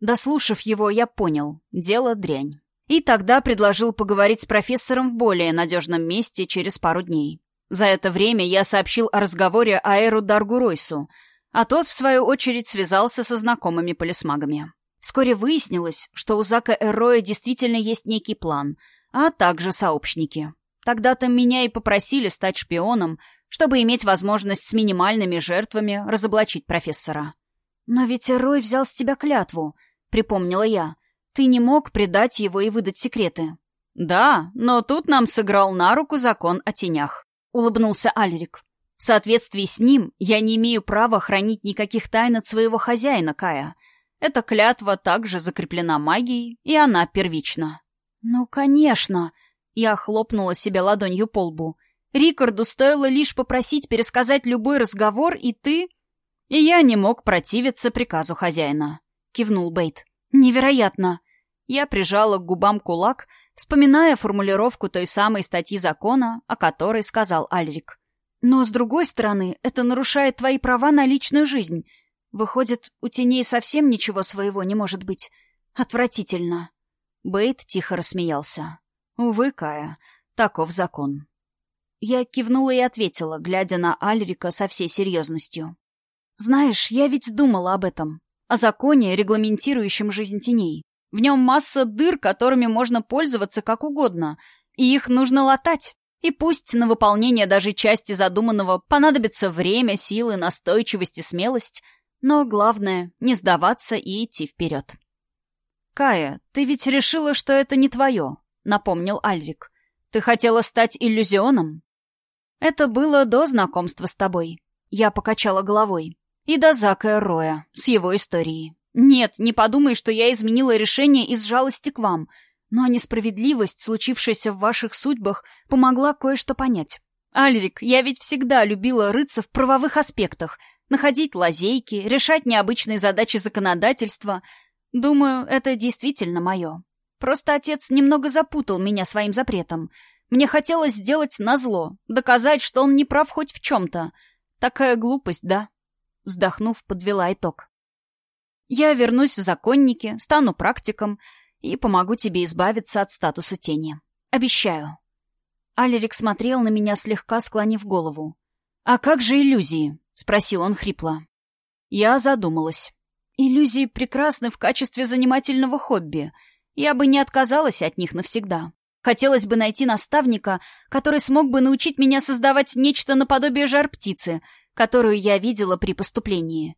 Speaker 1: Дослушав его, я понял — дело дрянь. И тогда предложил поговорить с профессором в более надежном месте через пару дней. За это время я сообщил о разговоре Аэру Даргуройсу, а тот, в свою очередь, связался со знакомыми полисмагами. Вскоре выяснилось, что у Зака Эроя действительно есть некий план, а также сообщники. Тогда-то меня и попросили стать шпионом, чтобы иметь возможность с минимальными жертвами разоблачить профессора. «Но ведь Эрой взял с тебя клятву», — припомнила я. «Ты не мог предать его и выдать секреты». «Да, но тут нам сыграл на руку закон о тенях», — улыбнулся Альрик. «В соответствии с ним я не имею права хранить никаких тайн от своего хозяина, Кая. Эта клятва также закреплена магией, и она первична. «Ну, конечно!» Я хлопнула себя ладонью по лбу. «Рикарду стоило лишь попросить пересказать любой разговор, и ты...» «И я не мог противиться приказу хозяина», — кивнул Бейт. «Невероятно!» Я прижала к губам кулак, вспоминая формулировку той самой статьи закона, о которой сказал Альрик. «Но, с другой стороны, это нарушает твои права на личную жизнь. Выходит, у теней совсем ничего своего не может быть. Отвратительно. Бейт тихо рассмеялся. Увы, Кая, таков закон. Я кивнула и ответила, глядя на Альрика со всей серьезностью. Знаешь, я ведь думала об этом. О законе, регламентирующем жизнь теней. В нем масса дыр, которыми можно пользоваться как угодно, и их нужно латать. И пусть на выполнение даже части задуманного понадобится время, силы, настойчивость и смелость, Но главное — не сдаваться и идти вперед. «Кая, ты ведь решила, что это не твое», — напомнил Альрик. «Ты хотела стать иллюзионом?» «Это было до знакомства с тобой». Я покачала головой. «И до Зака Роя, с его историей. Нет, не подумай, что я изменила решение из жалости к вам, но несправедливость, случившаяся в ваших судьбах, помогла кое-что понять. Альрик, я ведь всегда любила рыться в правовых аспектах, находить лазейки, решать необычные задачи законодательства. Думаю, это действительно мое. Просто отец немного запутал меня своим запретом. Мне хотелось сделать назло, доказать, что он не прав хоть в чем-то. Такая глупость, да? Вздохнув, подвела итог. Я вернусь в законники, стану практиком и помогу тебе избавиться от статуса тени. Обещаю. Алерик смотрел на меня, слегка склонив голову. «А как же иллюзии?» — спросил он хрипло. Я задумалась. Иллюзии прекрасны в качестве занимательного хобби. Я бы не отказалась от них навсегда. Хотелось бы найти наставника, который смог бы научить меня создавать нечто наподобие жар-птицы, которую я видела при поступлении.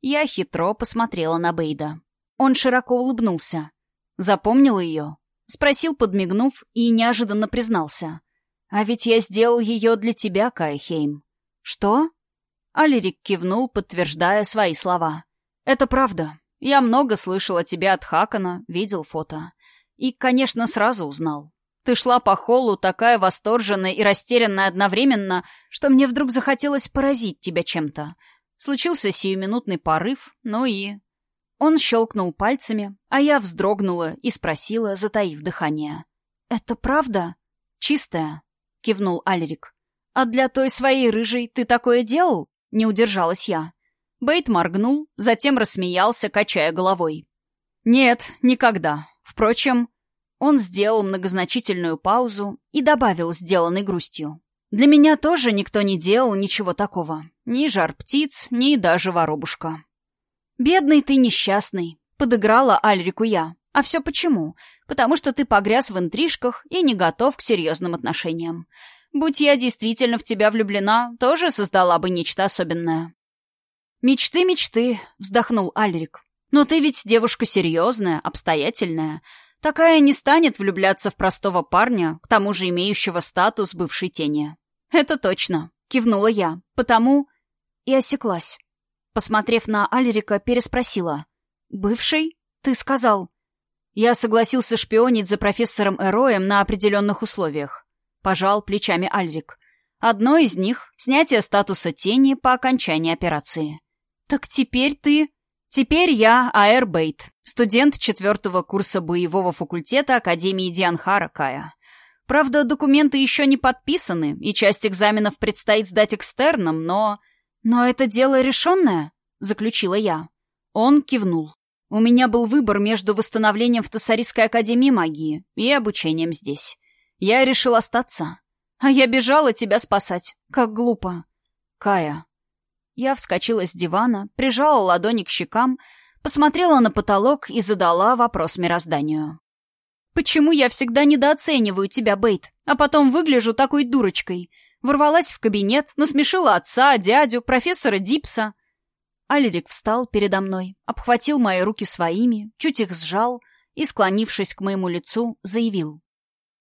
Speaker 1: Я хитро посмотрела на Бейда. Он широко улыбнулся. Запомнил ее? Спросил, подмигнув, и неожиданно признался. «А ведь я сделал ее для тебя, Кайхейм». «Что?» Алерик кивнул, подтверждая свои слова. «Это правда. Я много слышал о тебе от Хакана, видел фото. И, конечно, сразу узнал. Ты шла по холлу, такая восторженная и растерянная одновременно, что мне вдруг захотелось поразить тебя чем-то. Случился сиюминутный порыв, ну и... Он щелкнул пальцами, а я вздрогнула и спросила, затаив дыхание. «Это правда? Чистая?» — кивнул Альрик. «А для той своей рыжей ты такое делал?» — не удержалась я. Бейт моргнул, затем рассмеялся, качая головой. «Нет, никогда. Впрочем...» Он сделал многозначительную паузу и добавил сделанной грустью. Для меня тоже никто не делал ничего такого. Ни жар птиц, ни даже воробушка. «Бедный ты несчастный», — подыграла Альрику я. «А все почему? Потому что ты погряз в интрижках и не готов к серьезным отношениям. Будь я действительно в тебя влюблена, тоже создала бы нечто особенное». «Мечты, мечты», — вздохнул Альрик. «Но ты ведь девушка серьезная, обстоятельная. Такая не станет влюбляться в простого парня, к тому же имеющего статус бывшей тени. «Это точно», — кивнула я, потому... И осеклась. Посмотрев на Альрика, переспросила. «Бывший? Ты сказал...» Я согласился шпионить за профессором Эроем на определенных условиях. Пожал плечами Альрик. Одно из них — снятие статуса тени по окончании операции. «Так теперь ты...» «Теперь я Аэр Бейт, студент четвертого курса боевого факультета Академии Дианхара Кая. Правда, документы еще не подписаны, и часть экзаменов предстоит сдать экстерном, но... «Но это дело решенное?» — заключила я. Он кивнул. У меня был выбор между восстановлением в Тассарийской академии магии и обучением здесь. Я решил остаться. А я бежала тебя спасать. Как глупо. Кая. Я вскочила с дивана, прижала ладони к щекам, посмотрела на потолок и задала вопрос мирозданию. Почему я всегда недооцениваю тебя, Бейт, а потом выгляжу такой дурочкой? Ворвалась в кабинет, насмешила отца, дядю, профессора Дипса. Алерик встал передо мной, обхватил мои руки своими, чуть их сжал и, склонившись к моему лицу, заявил.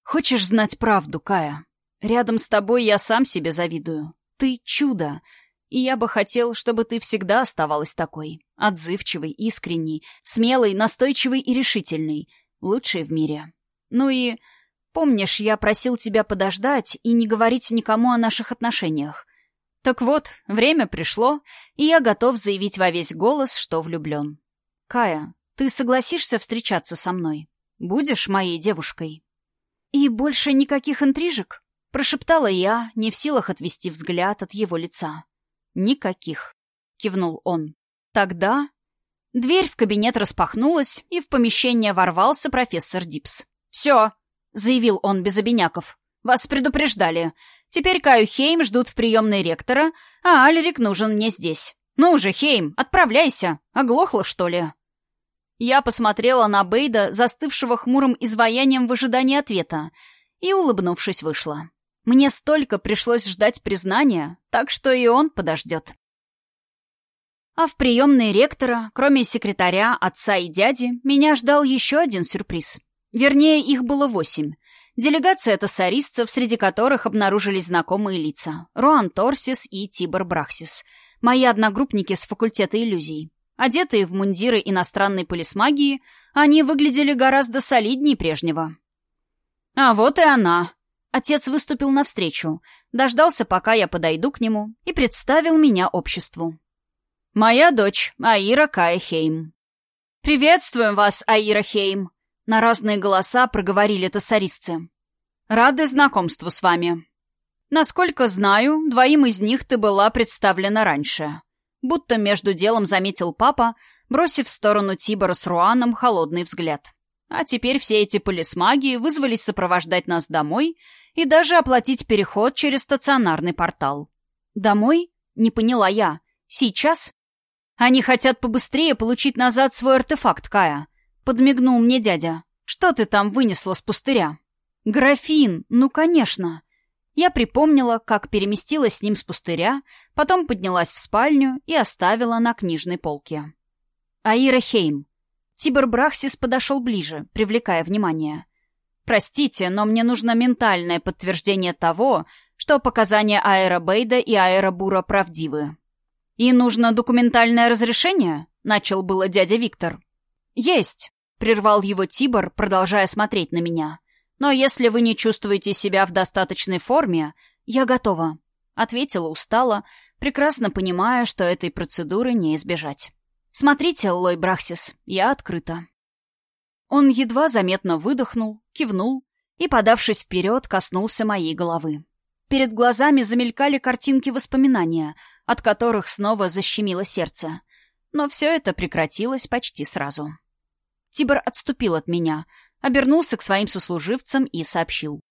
Speaker 1: «Хочешь знать правду, Кая? Рядом с тобой я сам себе завидую. Ты чудо, и я бы хотел, чтобы ты всегда оставалась такой. Отзывчивой, искренней, смелой, настойчивой и решительной — лучшей в мире. Ну и... Помнишь, я просил тебя подождать и не говорить никому о наших отношениях? Так вот, время пришло, и я готов заявить во весь голос, что влюблен. Кая, ты согласишься встречаться со мной? Будешь моей девушкой? И больше никаких интрижек? Прошептала я, не в силах отвести взгляд от его лица. Никаких, кивнул он. Тогда Дверь в кабинет распахнулась, и в помещение ворвался профессор Дипс. «Все», — заявил он без обиняков, — «вас предупреждали. Теперь Каю Хейм ждут в приемной ректора, а Альрик нужен мне здесь. Ну уже, Хейм, отправляйся. Оглохла, что ли?» Я посмотрела на Бейда, застывшего хмурым изваянием в ожидании ответа, и, улыбнувшись, вышла. Мне столько пришлось ждать признания, так что и он подождет. А в приемной ректора, кроме секретаря, отца и дяди, меня ждал еще один сюрприз. Вернее, их было восемь. Делегация тассаристцев, среди которых обнаружились знакомые лица. Руан Торсис и Тибор Брахсис. Мои одногруппники с факультета иллюзий. Одетые в мундиры иностранной полисмагии, они выглядели гораздо солиднее прежнего. А вот и она. Отец выступил навстречу, дождался, пока я подойду к нему, и представил меня обществу. «Моя дочь, Аира Кая Хейм». «Приветствуем вас, Аира Хейм», — на разные голоса проговорили тассаристцы. «Рады знакомству с вами. Насколько знаю, двоим из них ты была представлена раньше». Будто между делом заметил папа, бросив в сторону Тибора с Руаном холодный взгляд. А теперь все эти полисмаги вызвались сопровождать нас домой и даже оплатить переход через стационарный портал. «Домой?» — не поняла я. «Сейчас?» «Они хотят побыстрее получить назад свой артефакт, Кая», — подмигнул мне дядя. «Что ты там вынесла с пустыря?» «Графин, ну, конечно». Я припомнила, как переместилась с ним с пустыря, потом поднялась в спальню и оставила на книжной полке. Аира Хейм. Тибер Брахсис подошел ближе, привлекая внимание. «Простите, но мне нужно ментальное подтверждение того, что показания Аэра Бейда и Аэра Бура правдивы». «И нужно документальное разрешение?» — начал было дядя Виктор. «Есть», — прервал его Тибор, продолжая смотреть на меня. «Но если вы не чувствуете себя в достаточной форме, я готова», — ответила устало, прекрасно понимая, что этой процедуры не избежать. «Смотрите, Лой Брахсис, я открыта». Он едва заметно выдохнул, кивнул и, подавшись вперед, коснулся моей головы. Перед глазами замелькали картинки воспоминания, от которых снова защемило сердце. Но все это прекратилось почти сразу. Тибор отступил от меня, обернулся к своим сослуживцам и сообщил.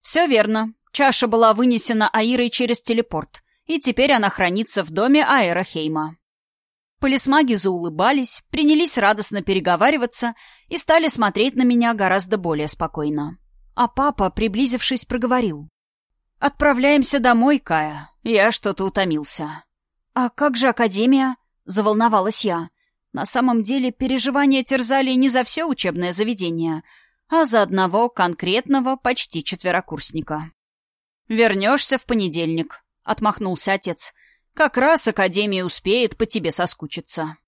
Speaker 1: «Все верно. Чаша была вынесена Аирой через телепорт, и теперь она хранится в доме Аэра Хейма. Полисмаги заулыбались, принялись радостно переговариваться и стали смотреть на меня гораздо более спокойно. А папа, приблизившись, проговорил. «Отправляемся домой, Кая. Я что-то утомился». «А как же Академия?» — заволновалась я. На самом деле переживания терзали не за все учебное заведение, а за одного конкретного почти четверокурсника. «Вернешься в понедельник», — отмахнулся отец. Как раз Академия успеет по тебе соскучиться.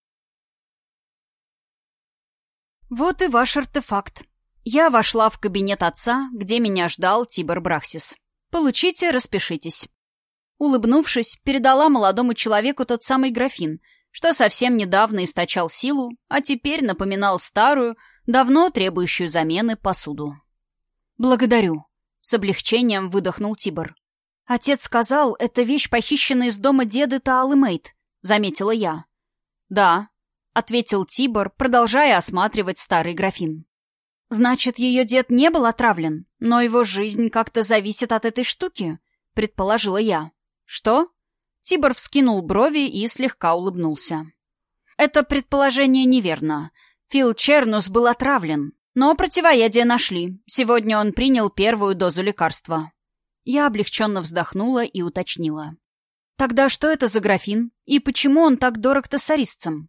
Speaker 1: Вот и ваш артефакт. Я вошла в кабинет отца, где меня ждал Тибер Брахсис. Получите, распишитесь. Улыбнувшись, передала молодому человеку тот самый графин, что совсем недавно источал силу, а теперь напоминал старую, давно требующую замены посуду. «Благодарю», — с облегчением выдохнул Тибор. «Отец сказал, это вещь, похищенная из дома деда Таалы Мейт», — заметила я. «Да», — ответил Тибор, продолжая осматривать старый графин. «Значит, ее дед не был отравлен, но его жизнь как-то зависит от этой штуки», — предположила я. «Что?» Тибор вскинул брови и слегка улыбнулся. «Это предположение неверно. Фил Чернус был отравлен, но противоядие нашли. Сегодня он принял первую дозу лекарства. Я облегченно вздохнула и уточнила. «Тогда что это за графин? И почему он так дорог тассаристцам?»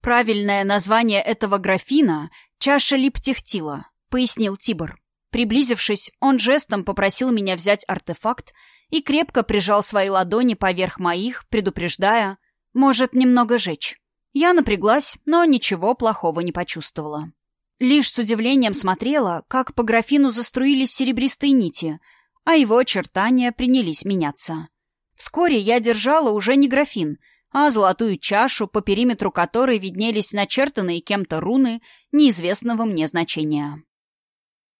Speaker 1: «Правильное название этого графина — чаша липтехтила», — пояснил Тибор. Приблизившись, он жестом попросил меня взять артефакт и крепко прижал свои ладони поверх моих, предупреждая, может немного жечь. Я напряглась, но ничего плохого не почувствовала. Лишь с удивлением смотрела, как по графину заструились серебристые нити — а его очертания принялись меняться. Вскоре я держала уже не графин, а золотую чашу, по периметру которой виднелись начертанные кем-то руны неизвестного мне значения.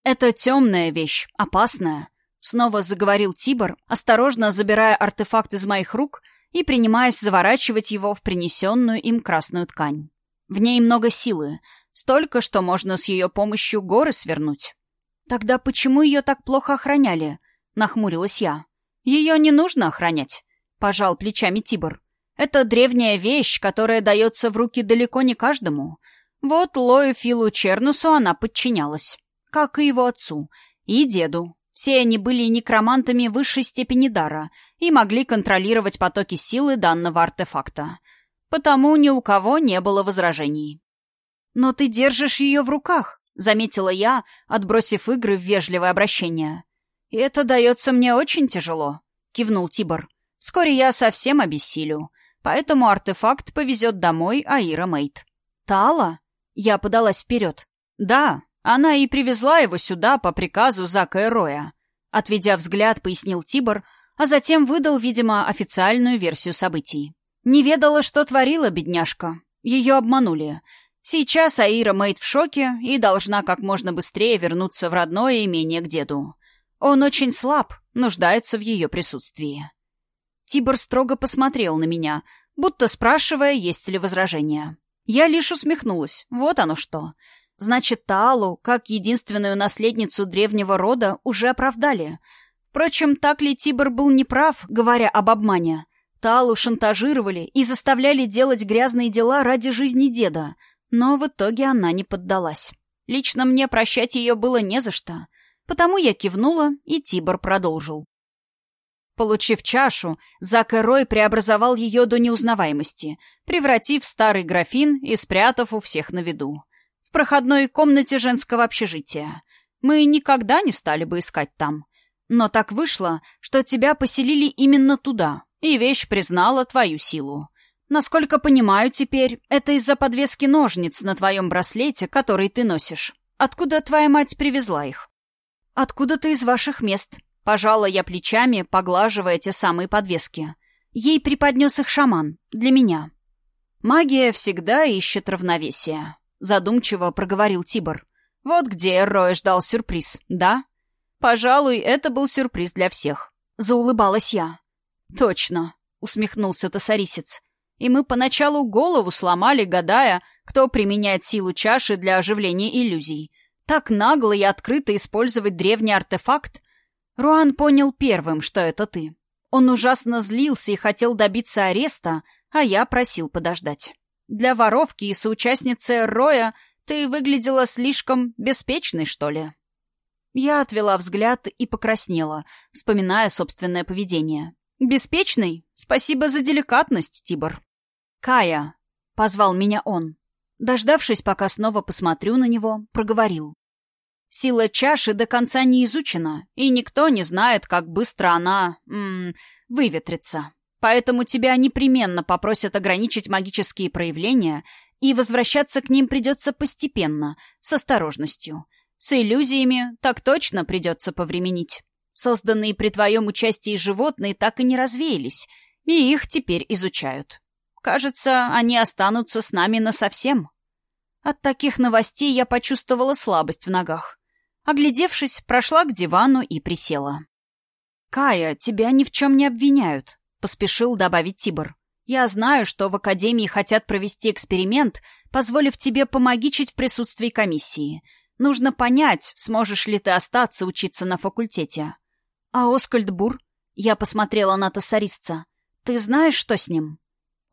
Speaker 1: «Это темная вещь, опасная», — снова заговорил Тибор, осторожно забирая артефакт из моих рук и принимаясь заворачивать его в принесенную им красную ткань. В ней много силы, столько, что можно с ее помощью горы свернуть. Тогда почему ее так плохо охраняли? — нахмурилась я. «Ее не нужно охранять», — пожал плечами Тибор. «Это древняя вещь, которая дается в руки далеко не каждому. Вот Лою Филу Чернусу она подчинялась, как и его отцу, и деду. Все они были некромантами высшей степени дара и могли контролировать потоки силы данного артефакта. потому ни у кого не было возражений. «Но ты держишь ее в руках», — заметила я, отбросив игры в вежливое обращение. «И это дается мне очень тяжело», — кивнул Тибор. «Вскоре я совсем обессилю, поэтому артефакт повезет домой Аира Мейт». «Тала?» — я подалась вперед. «Да, она и привезла его сюда по приказу Зака Эроя», — отведя взгляд, пояснил Тибор, а затем выдал, видимо, официальную версию событий. Не ведала, что творила бедняжка. Ее обманули. Сейчас Аира Мэйд в шоке и должна как можно быстрее вернуться в родное имение к деду. Он очень слаб, нуждается в ее присутствии. Тибор строго посмотрел на меня, будто спрашивая, есть ли возражения. Я лишь усмехнулась. Вот оно что. Значит, Таалу, как единственную наследницу древнего рода, уже оправдали. Впрочем, так ли Тибор был неправ, говоря об обмане? Талу шантажировали и заставляли делать грязные дела ради жизни деда, но в итоге она не поддалась. Лично мне прощать ее было не за что, потому я кивнула, и Тибор продолжил. Получив чашу, Зак Эрой преобразовал ее до неузнаваемости, превратив в старый графин и спрятав у всех на виду. В проходной комнате женского общежития. Мы никогда не стали бы искать там. Но так вышло, что тебя поселили именно туда, и вещь признала твою силу. Насколько понимаю теперь, это из-за подвески ножниц на твоем браслете, который ты носишь. Откуда твоя мать привезла их? Откуда-то из ваших мест. Пожала я плечами, поглаживая те самые подвески. Ей преподнес их шаман. Для меня. Магия всегда ищет равновесие. Задумчиво проговорил Тибор. Вот где Эрой ждал сюрприз, да? Пожалуй, это был сюрприз для всех. Заулыбалась я. «Точно», — усмехнулся тосарисец. «И мы поначалу голову сломали, гадая, кто применяет силу чаши для оживления иллюзий. Так нагло и открыто использовать древний артефакт. Руан понял первым, что это ты. Он ужасно злился и хотел добиться ареста, а я просил подождать. Для воровки и соучастницы Роя ты выглядела слишком беспечной, что ли?» Я отвела взгляд и покраснела, вспоминая собственное поведение. «Беспечный? Спасибо за деликатность, Тибор». «Кая», — позвал меня он. Дождавшись, пока снова посмотрю на него, проговорил. «Сила чаши до конца не изучена, и никто не знает, как быстро она... М -м, выветрится. Поэтому тебя непременно попросят ограничить магические проявления, и возвращаться к ним придется постепенно, с осторожностью. С иллюзиями так точно придется повременить». Созданные при твоем участии животные так и не развеялись, и их теперь изучают. Кажется, они останутся с нами насовсем. От таких новостей я почувствовала слабость в ногах. Оглядевшись, прошла к дивану и присела. «Кая, тебя ни в чем не обвиняют», — поспешил добавить Тибор. «Я знаю, что в Академии хотят провести эксперимент, позволив тебе помогичить в присутствии комиссии. Нужно понять, сможешь ли ты остаться учиться на факультете. «А Оскальд Бур?» Я посмотрела на тасарисца. «Ты знаешь, что с ним?»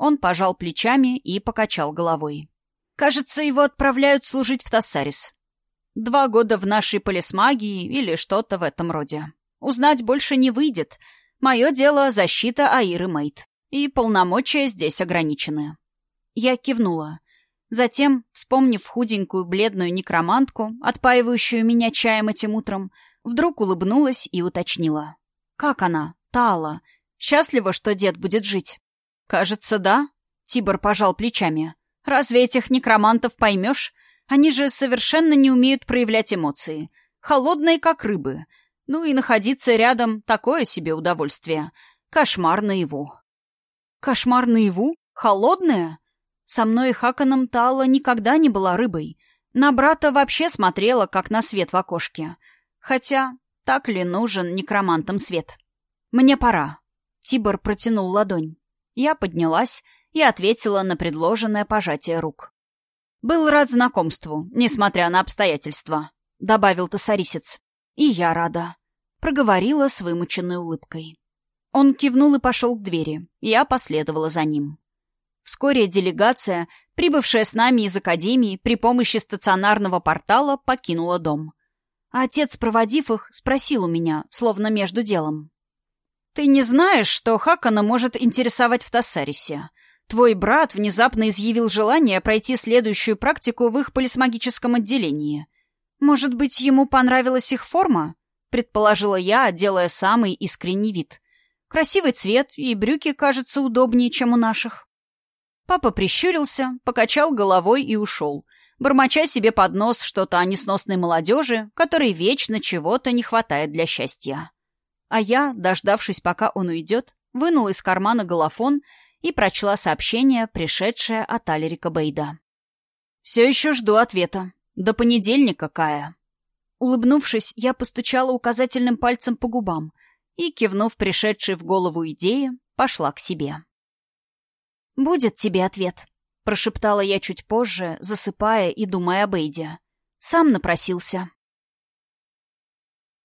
Speaker 1: Он пожал плечами и покачал головой. «Кажется, его отправляют служить в Тассарис. Два года в нашей полисмагии или что-то в этом роде. Узнать больше не выйдет. Мое дело — защита Аиры Мейт. И полномочия здесь ограничены». Я кивнула. Затем, вспомнив худенькую бледную некромантку, отпаивающую меня чаем этим утром, Вдруг улыбнулась и уточнила. «Как она? Тала? Счастлива, что дед будет жить?» «Кажется, да», — Тибор пожал плечами. «Разве этих некромантов поймешь? Они же совершенно не умеют проявлять эмоции. Холодные, как рыбы. Ну и находиться рядом — такое себе удовольствие. Кошмар наяву». «Кошмар наяву? Холодная?» Со мной Хаканом Тала никогда не была рыбой. На брата вообще смотрела, как на свет в окошке. Хотя, так ли нужен некромантам свет? Мне пора. Тибор протянул ладонь. Я поднялась и ответила на предложенное пожатие рук. «Был рад знакомству, несмотря на обстоятельства», — добавил тосарисец. «И я рада», — проговорила с вымученной улыбкой. Он кивнул и пошел к двери. Я последовала за ним. Вскоре делегация, прибывшая с нами из академии при помощи стационарного портала, покинула дом. А отец, проводив их, спросил у меня, словно между делом. «Ты не знаешь, что Хакана может интересовать в Тассарисе? Твой брат внезапно изъявил желание пройти следующую практику в их полисмагическом отделении. Может быть, ему понравилась их форма? Предположила я, делая самый искренний вид. Красивый цвет, и брюки кажутся удобнее, чем у наших. Папа прищурился, покачал головой и ушел, бормоча себе под нос что-то о несносной молодежи, которой вечно чего-то не хватает для счастья. А я, дождавшись, пока он уйдет, вынула из кармана голофон и прочла сообщение, пришедшее от Алерика Бейда. «Все еще жду ответа. До понедельника, Кая». Улыбнувшись, я постучала указательным пальцем по губам и, кивнув пришедшей в голову идеи, пошла к себе. «Будет тебе ответ», — прошептала я чуть позже, засыпая и думая об Эйде. «Сам напросился».